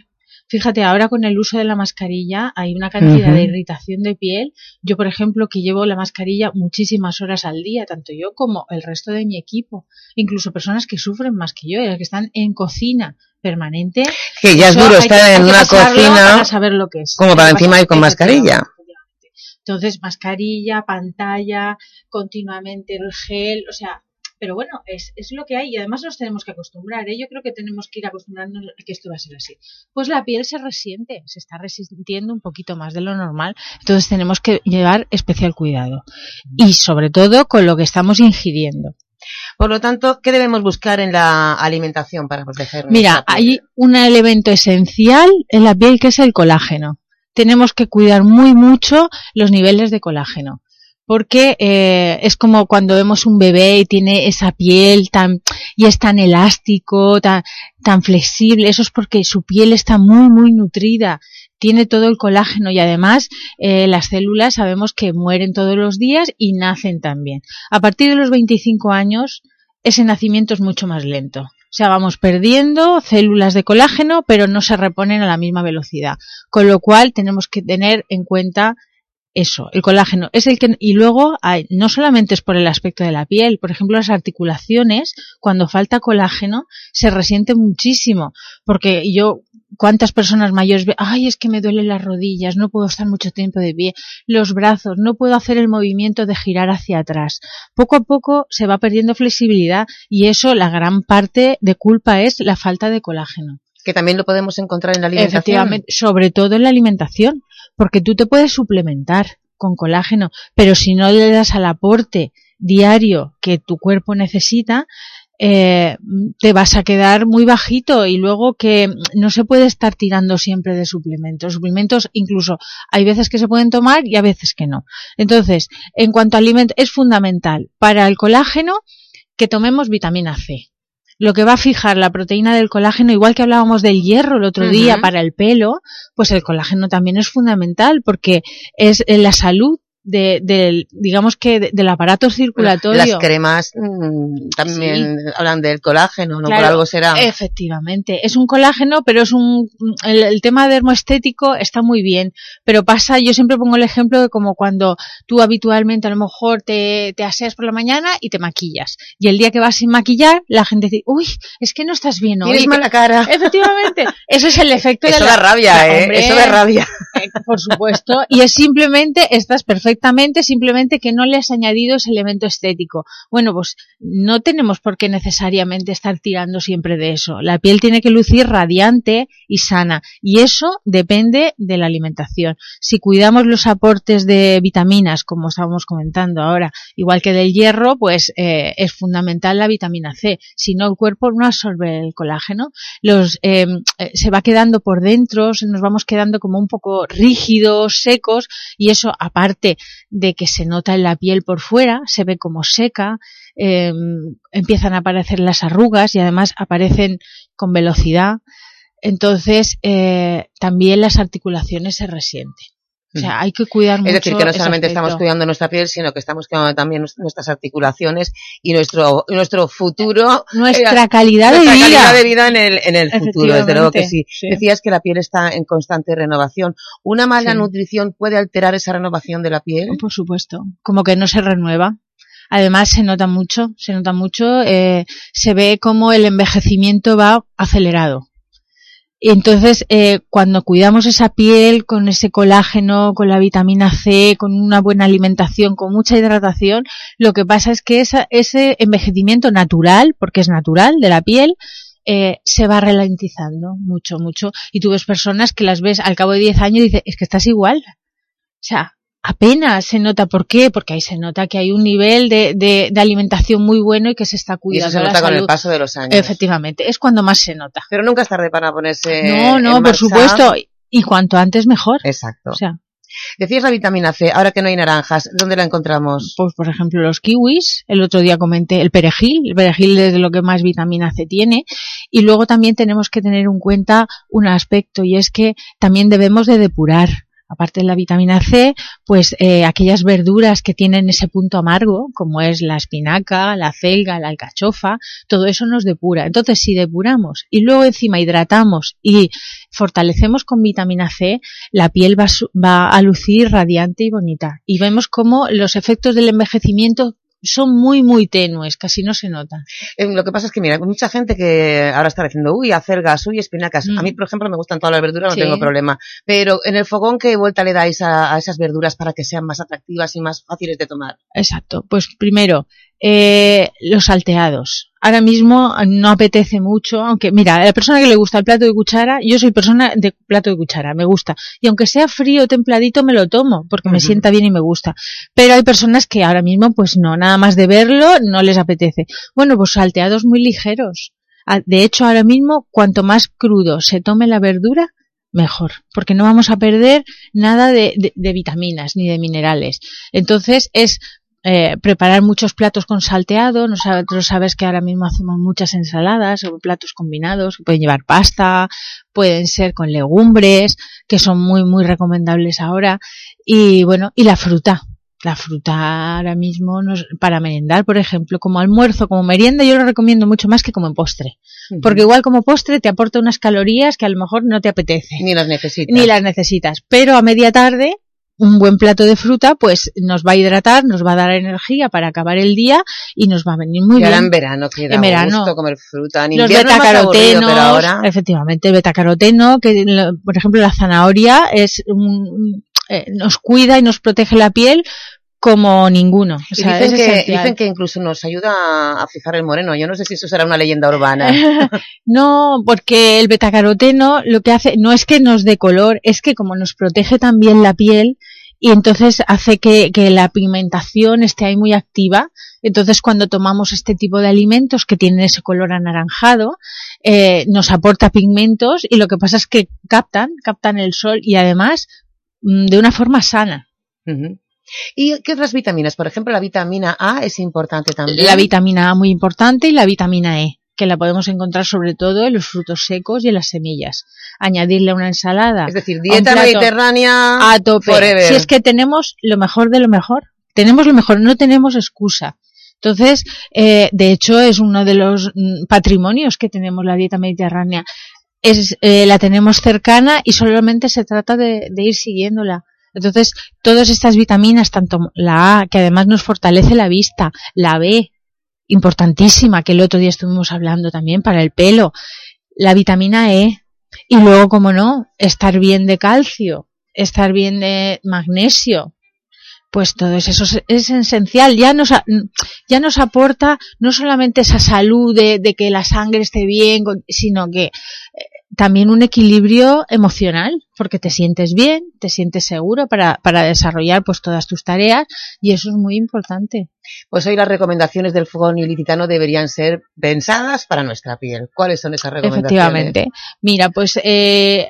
Fíjate, ahora con el uso de la mascarilla hay una cantidad de irritación de piel. Yo, por ejemplo, que llevo la mascarilla muchísimas horas al día, tanto yo como el resto de mi equipo, incluso personas que sufren más que yo, que están en cocina permanente. Que ya es duro estar en una cocina para saber lo que es. como para encima ir con mascarilla. Entonces, mascarilla, pantalla, continuamente el gel, o sea, pero bueno, es, es lo que hay y además nos tenemos que acostumbrar, ¿eh? Yo creo que tenemos que ir acostumbrarnos a que esto va a ser así. Pues la piel se resiente, se está resintiendo un poquito más de lo normal, entonces tenemos que llevar especial cuidado y sobre todo con lo que estamos ingiriendo. Por lo tanto, ¿qué debemos buscar en la alimentación para protegernos? Mira, hay un elemento esencial en la piel que es el colágeno. Tenemos que cuidar muy mucho los niveles de colágeno. Porque eh, es como cuando vemos un bebé y tiene esa piel tan y es tan elástico, tan, tan flexible. Eso es porque su piel está muy, muy nutrida. Tiene todo el colágeno y además eh, las células sabemos que mueren todos los días y nacen también. A partir de los 25 años ese nacimiento es mucho más lento. O sea, vamos perdiendo células de colágeno, pero no se reponen a la misma velocidad. Con lo cual tenemos que tener en cuenta eso, el colágeno es el que y luego hay, no solamente es por el aspecto de la piel, por ejemplo las articulaciones cuando falta colágeno se resiente muchísimo porque yo cuántas personas mayores ve, ay es que me duelen las rodillas, no puedo estar mucho tiempo de pie, los brazos, no puedo hacer el movimiento de girar hacia atrás. Poco a poco se va perdiendo flexibilidad y eso la gran parte de culpa es la falta de colágeno que también lo podemos encontrar en la alimentación. Efectivamente, sobre todo en la alimentación, porque tú te puedes suplementar con colágeno, pero si no le das al aporte diario que tu cuerpo necesita, eh, te vas a quedar muy bajito y luego que no se puede estar tirando siempre de suplementos. Suplementos incluso hay veces que se pueden tomar y a veces que no. Entonces, en cuanto a alimento, es fundamental para el colágeno que tomemos vitamina C lo que va a fijar la proteína del colágeno, igual que hablábamos del hierro el otro día para el pelo, pues el colágeno también es fundamental porque es la salud de, del, digamos que del aparato circulatorio. Las cremas mm, también hablan del colágeno, ¿no? Por algo será. Efectivamente, es un colágeno, pero es un, el, tema dermoestético está muy bien, pero pasa, yo siempre pongo el ejemplo de como cuando tú habitualmente a lo mejor te, te aseas por la mañana y te maquillas, y el día que vas sin maquillar, la gente dice, uy, es que no estás bien hoy. Tienes mala cara. Efectivamente, eso es el efecto Eso de la... da rabia, ¿eh? Eso da rabia. Eh, por supuesto, y es simplemente, estás perfecto simplemente que no le has añadido ese elemento estético. Bueno, pues no tenemos por qué necesariamente estar tirando siempre de eso. La piel tiene que lucir radiante y sana y eso depende de la alimentación. Si cuidamos los aportes de vitaminas, como estábamos comentando ahora, igual que del hierro, pues eh, es fundamental la vitamina C. Si no, el cuerpo no absorbe el colágeno, los, em, eh, se va quedando por dentro, nos vamos quedando como un poco rígidos, secos y eso aparte de que se nota en la piel por fuera, se ve como seca, em, empiezan a aparecer las arrugas y además aparecen con velocidad. Entonces, eh, también las articulaciones se resienten. O sea, hay que cuidar mucho. Es decir, que no solamente estamos cuidando nuestra piel, sino que estamos cuidando también nuestras articulaciones y nuestro nuestro futuro. Nuestra eh, calidad de vida. calidad de vida en el, en el futuro, desde luego que sí. Decías que la piel está en constante renovación. ¿Una mala nutrición puede alterar esa renovación de la piel? Por supuesto. Como que no se renueva. Además se nota mucho, se nota mucho, eh, se ve como el envejecimiento va acelerado. Entonces, eh, cuando cuidamos esa piel con ese colágeno, con la vitamina C, con una buena alimentación, con mucha hidratación, lo que pasa es que ese envejecimiento natural, porque es natural de la piel, eh, se va ralentizando mucho, mucho. Y tú ves personas que las ves al cabo de 10 años y dices, es que estás igual. O sea, apenas se nota. ¿Por qué? Porque ahí se nota que hay un nivel de, de, de alimentación muy bueno y que se está cuidando. Y eso se nota con el paso de los años. Efectivamente, es cuando más se nota. Pero nunca es tarde para ponerse. No, no, por supuesto. Y cuanto antes mejor. Exacto. O sea. Decías la vitamina C, ahora que no hay naranjas, ¿dónde la encontramos? Pues por ejemplo los kiwis, el otro día comenté el perejil, el perejil es de lo que más vitamina C tiene y luego también tenemos que tener en cuenta un aspecto y es que también debemos de depurar aparte de la vitamina C, pues eh, aquellas verduras que tienen ese punto amargo, como es la espinaca, la celga, la alcachofa, todo eso nos depura. Entonces, si depuramos y luego encima hidratamos y fortalecemos con vitamina C, la piel va, va a lucir radiante y bonita. Y vemos cómo los efectos del envejecimiento son muy, muy tenues, casi no se notan. Eh, lo que pasa es que, mira, mucha gente que ahora está diciendo, uy, acelgas, uy, espinacas. A mí, por ejemplo, me gustan todas las verduras, no tengo problema. Pero en el fogón, ¿qué vuelta le dais a, a, esas verduras para que sean más atractivas y más fáciles de tomar? Exacto. Pues primero, eh, los salteados. Ahora mismo no apetece mucho, aunque mira, a la persona que le gusta el plato de cuchara, yo soy persona de plato de cuchara, me gusta. Y aunque sea frío o templadito, me lo tomo, porque me sienta bien y me gusta. Pero hay personas que ahora mismo, pues no, nada más de verlo, no les apetece. Bueno, pues salteados muy ligeros. Ah, de hecho, ahora mismo, cuanto más crudo se tome la verdura, mejor, porque no vamos a perder nada de, de, de, vitaminas ni de minerales. Entonces es eh, preparar muchos platos con salteado. Nosotros sabes que ahora mismo hacemos muchas ensaladas o platos combinados, que pueden llevar pasta, pueden ser con legumbres, que son muy, muy recomendables ahora. Y bueno, y la fruta. La fruta ahora mismo nos, para merendar, por ejemplo, como almuerzo, como merienda, yo lo recomiendo mucho más que como postre. Porque igual como postre te aporta unas calorías que a lo mejor no te apetece. Ni las necesitas. Ni las necesitas. Pero a media tarde un buen plato de fruta pues nos va a hidratar, nos va a dar energía para acabar el día y nos va a venir muy y bien. ahora en verano que En verano. gusto comer fruta. En Los aburrido, betacarotenos, pero ahora... efectivamente, el betacaroteno, que por ejemplo la zanahoria es un- eh, nos cuida y nos protege la piel como ninguno. O sea, dicen, es que, esencial. dicen que incluso nos ayuda a, fijar el moreno. Yo no sé si eso será una leyenda urbana. No, porque el betacaroteno lo que hace no es que nos dé color, es que como nos protege también la piel y entonces hace que, que la pigmentación esté ahí muy activa. Entonces cuando tomamos este tipo de alimentos que tienen ese color anaranjado, eh, nos aporta pigmentos y lo que pasa es que captan, captan el sol y además mm, de una forma sana. ¿Y qué otras vitaminas? Por ejemplo, la vitamina A es importante también. La vitamina A muy importante y la vitamina E, que la podemos encontrar sobre todo en los frutos secos y en las semillas. Añadirle a una ensalada. Es decir, dieta plato mediterránea a tope. forever. Si es que tenemos lo mejor de lo mejor. Tenemos lo mejor, no tenemos excusa. Entonces, eh, de hecho, es uno de los mm, patrimonios que tenemos la dieta mediterránea. Es, eh, la tenemos cercana y solamente se trata de, de ir siguiéndola. Entonces, todas estas vitaminas, tanto la A, que además nos fortalece la vista, la B, importantísima, que el otro día estuvimos hablando también para el pelo, la vitamina E, y luego, como no, estar bien de calcio, estar bien de magnesio, pues todo eso es, es esencial. Ya nos, ya nos aporta no solamente esa salud de, que la sangre esté bien, sino que eh, también un equilibrio emocional, porque te sientes bien, te sientes seguro para, para desarrollar pues todas tus tareas y eso es muy importante. Pues hoy las recomendaciones del fogón ilicitano deberían ser pensadas para nuestra piel. ¿Cuáles son esas recomendaciones? Efectivamente. Mira, pues eh,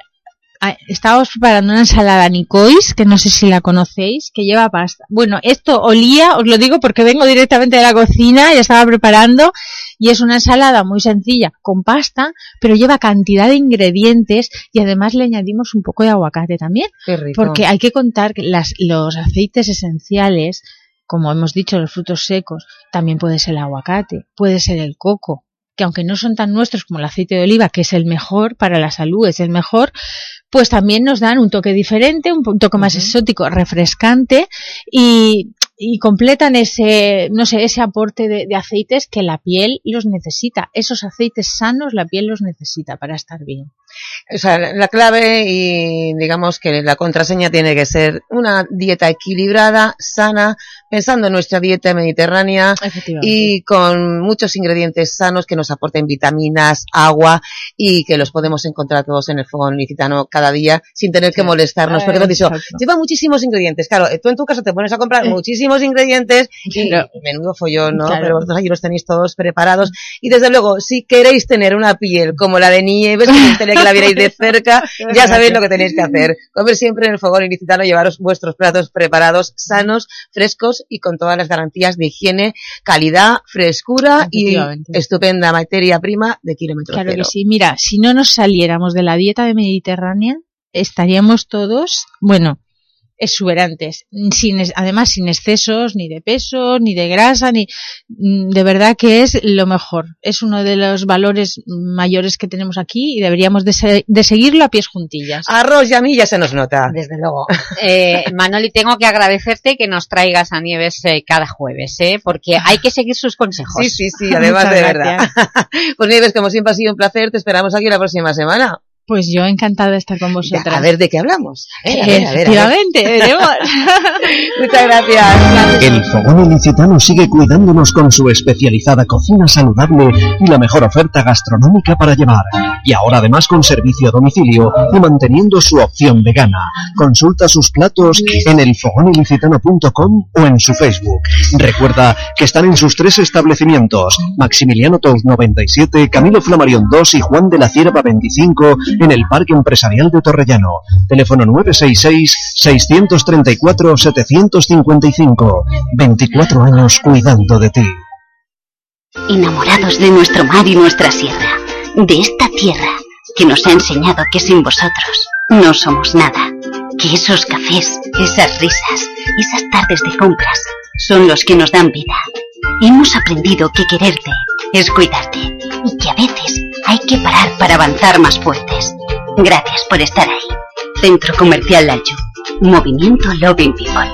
estábamos preparando una ensalada Nicois, que no sé si la conocéis, que lleva pasta. Bueno, esto olía, os lo digo porque vengo directamente de la cocina y estaba preparando, y es una ensalada muy sencilla, con pasta, pero lleva cantidad de ingredientes y además le añadimos un poco de aguacate también. Qué rico. Porque hay que contar que las, los aceites esenciales, como hemos dicho, los frutos secos, también puede ser el aguacate, puede ser el coco, que aunque no son tan nuestros como el aceite de oliva, que es el mejor para la salud, es el mejor, pues también nos dan un toque diferente, un toque más exótico, refrescante y, y completan ese, no sé, ese aporte de, de aceites que la piel los necesita. Esos aceites sanos la piel los necesita para estar bien. O sea, la clave y digamos que la contraseña tiene que ser una dieta equilibrada, sana, pensando en nuestra dieta mediterránea y con muchos ingredientes sanos que nos aporten vitaminas, agua y que los podemos encontrar todos en el fogón ilicitano cada día sin tener que molestarnos. Porque hemos dicho, lleva muchísimos ingredientes. Claro, tú en tu casa te pones a comprar muchísimos ingredientes y Claro. menudo follón, ¿no? Claro. Pero vosotros aquí los tenéis todos preparados. Y desde luego, si queréis tener una piel como la de Nieves, que gustaría que la vierais de cerca, ya sabéis lo que tenéis que hacer. Comer siempre en el fogón ilicitano, llevaros vuestros platos preparados, sanos, frescos y con todas las garantías de higiene, calidad, frescura y estupenda materia prima de kilómetro Claro cero. que sí. Mira, si no nos saliéramos de la dieta de mediterránea, estaríamos todos, bueno, exuberantes, sin, es- además sin excesos ni de peso, ni de grasa, ni mm, de verdad que es lo mejor. Es uno de los valores mayores que tenemos aquí y deberíamos de, se- de seguirlo a pies juntillas. Arroz y a mí ya se nos nota. Desde luego. Eh, Manoli, tengo que agradecerte que nos traigas a Nieves eh, cada jueves, ¿eh? porque hay que seguir sus consejos. Sí, sí, sí, además de verdad. pues Nieves, como siempre ha sido un placer, te esperamos aquí la próxima semana. Pues yo encantada de estar con vosotras. A ver de qué hablamos. A ver, a ver, a ver, a ver. Efectivamente, veremos. Muchas gracias. El Fogón Ilicitano sigue cuidándonos con su especializada cocina saludable y la mejor oferta gastronómica para llevar. Y ahora además con servicio a domicilio y manteniendo su opción vegana. Consulta sus platos en elfogonilicitano.com o en su Facebook. Recuerda que están en sus tres establecimientos, Maximiliano Tous 97, Camilo Flamarión 2 y Juan de la Cierva 25 en el Parque Empresarial de Torrellano. Teléfono 966-634-755. 24 años cuidando de ti. enamorados de nuestro mar y nuestra sierra, de esta tierra que nos ha enseñado que sin vosotros no somos nada, que esos cafés, esas risas, esas tardes de compras son los que nos dan vida. Hemos aprendido que quererte es cuidarte y que a veces hay que parar para avanzar más fuertes. Gracias por estar ahí. Centro Comercial Lalchu. Movimiento Loving People.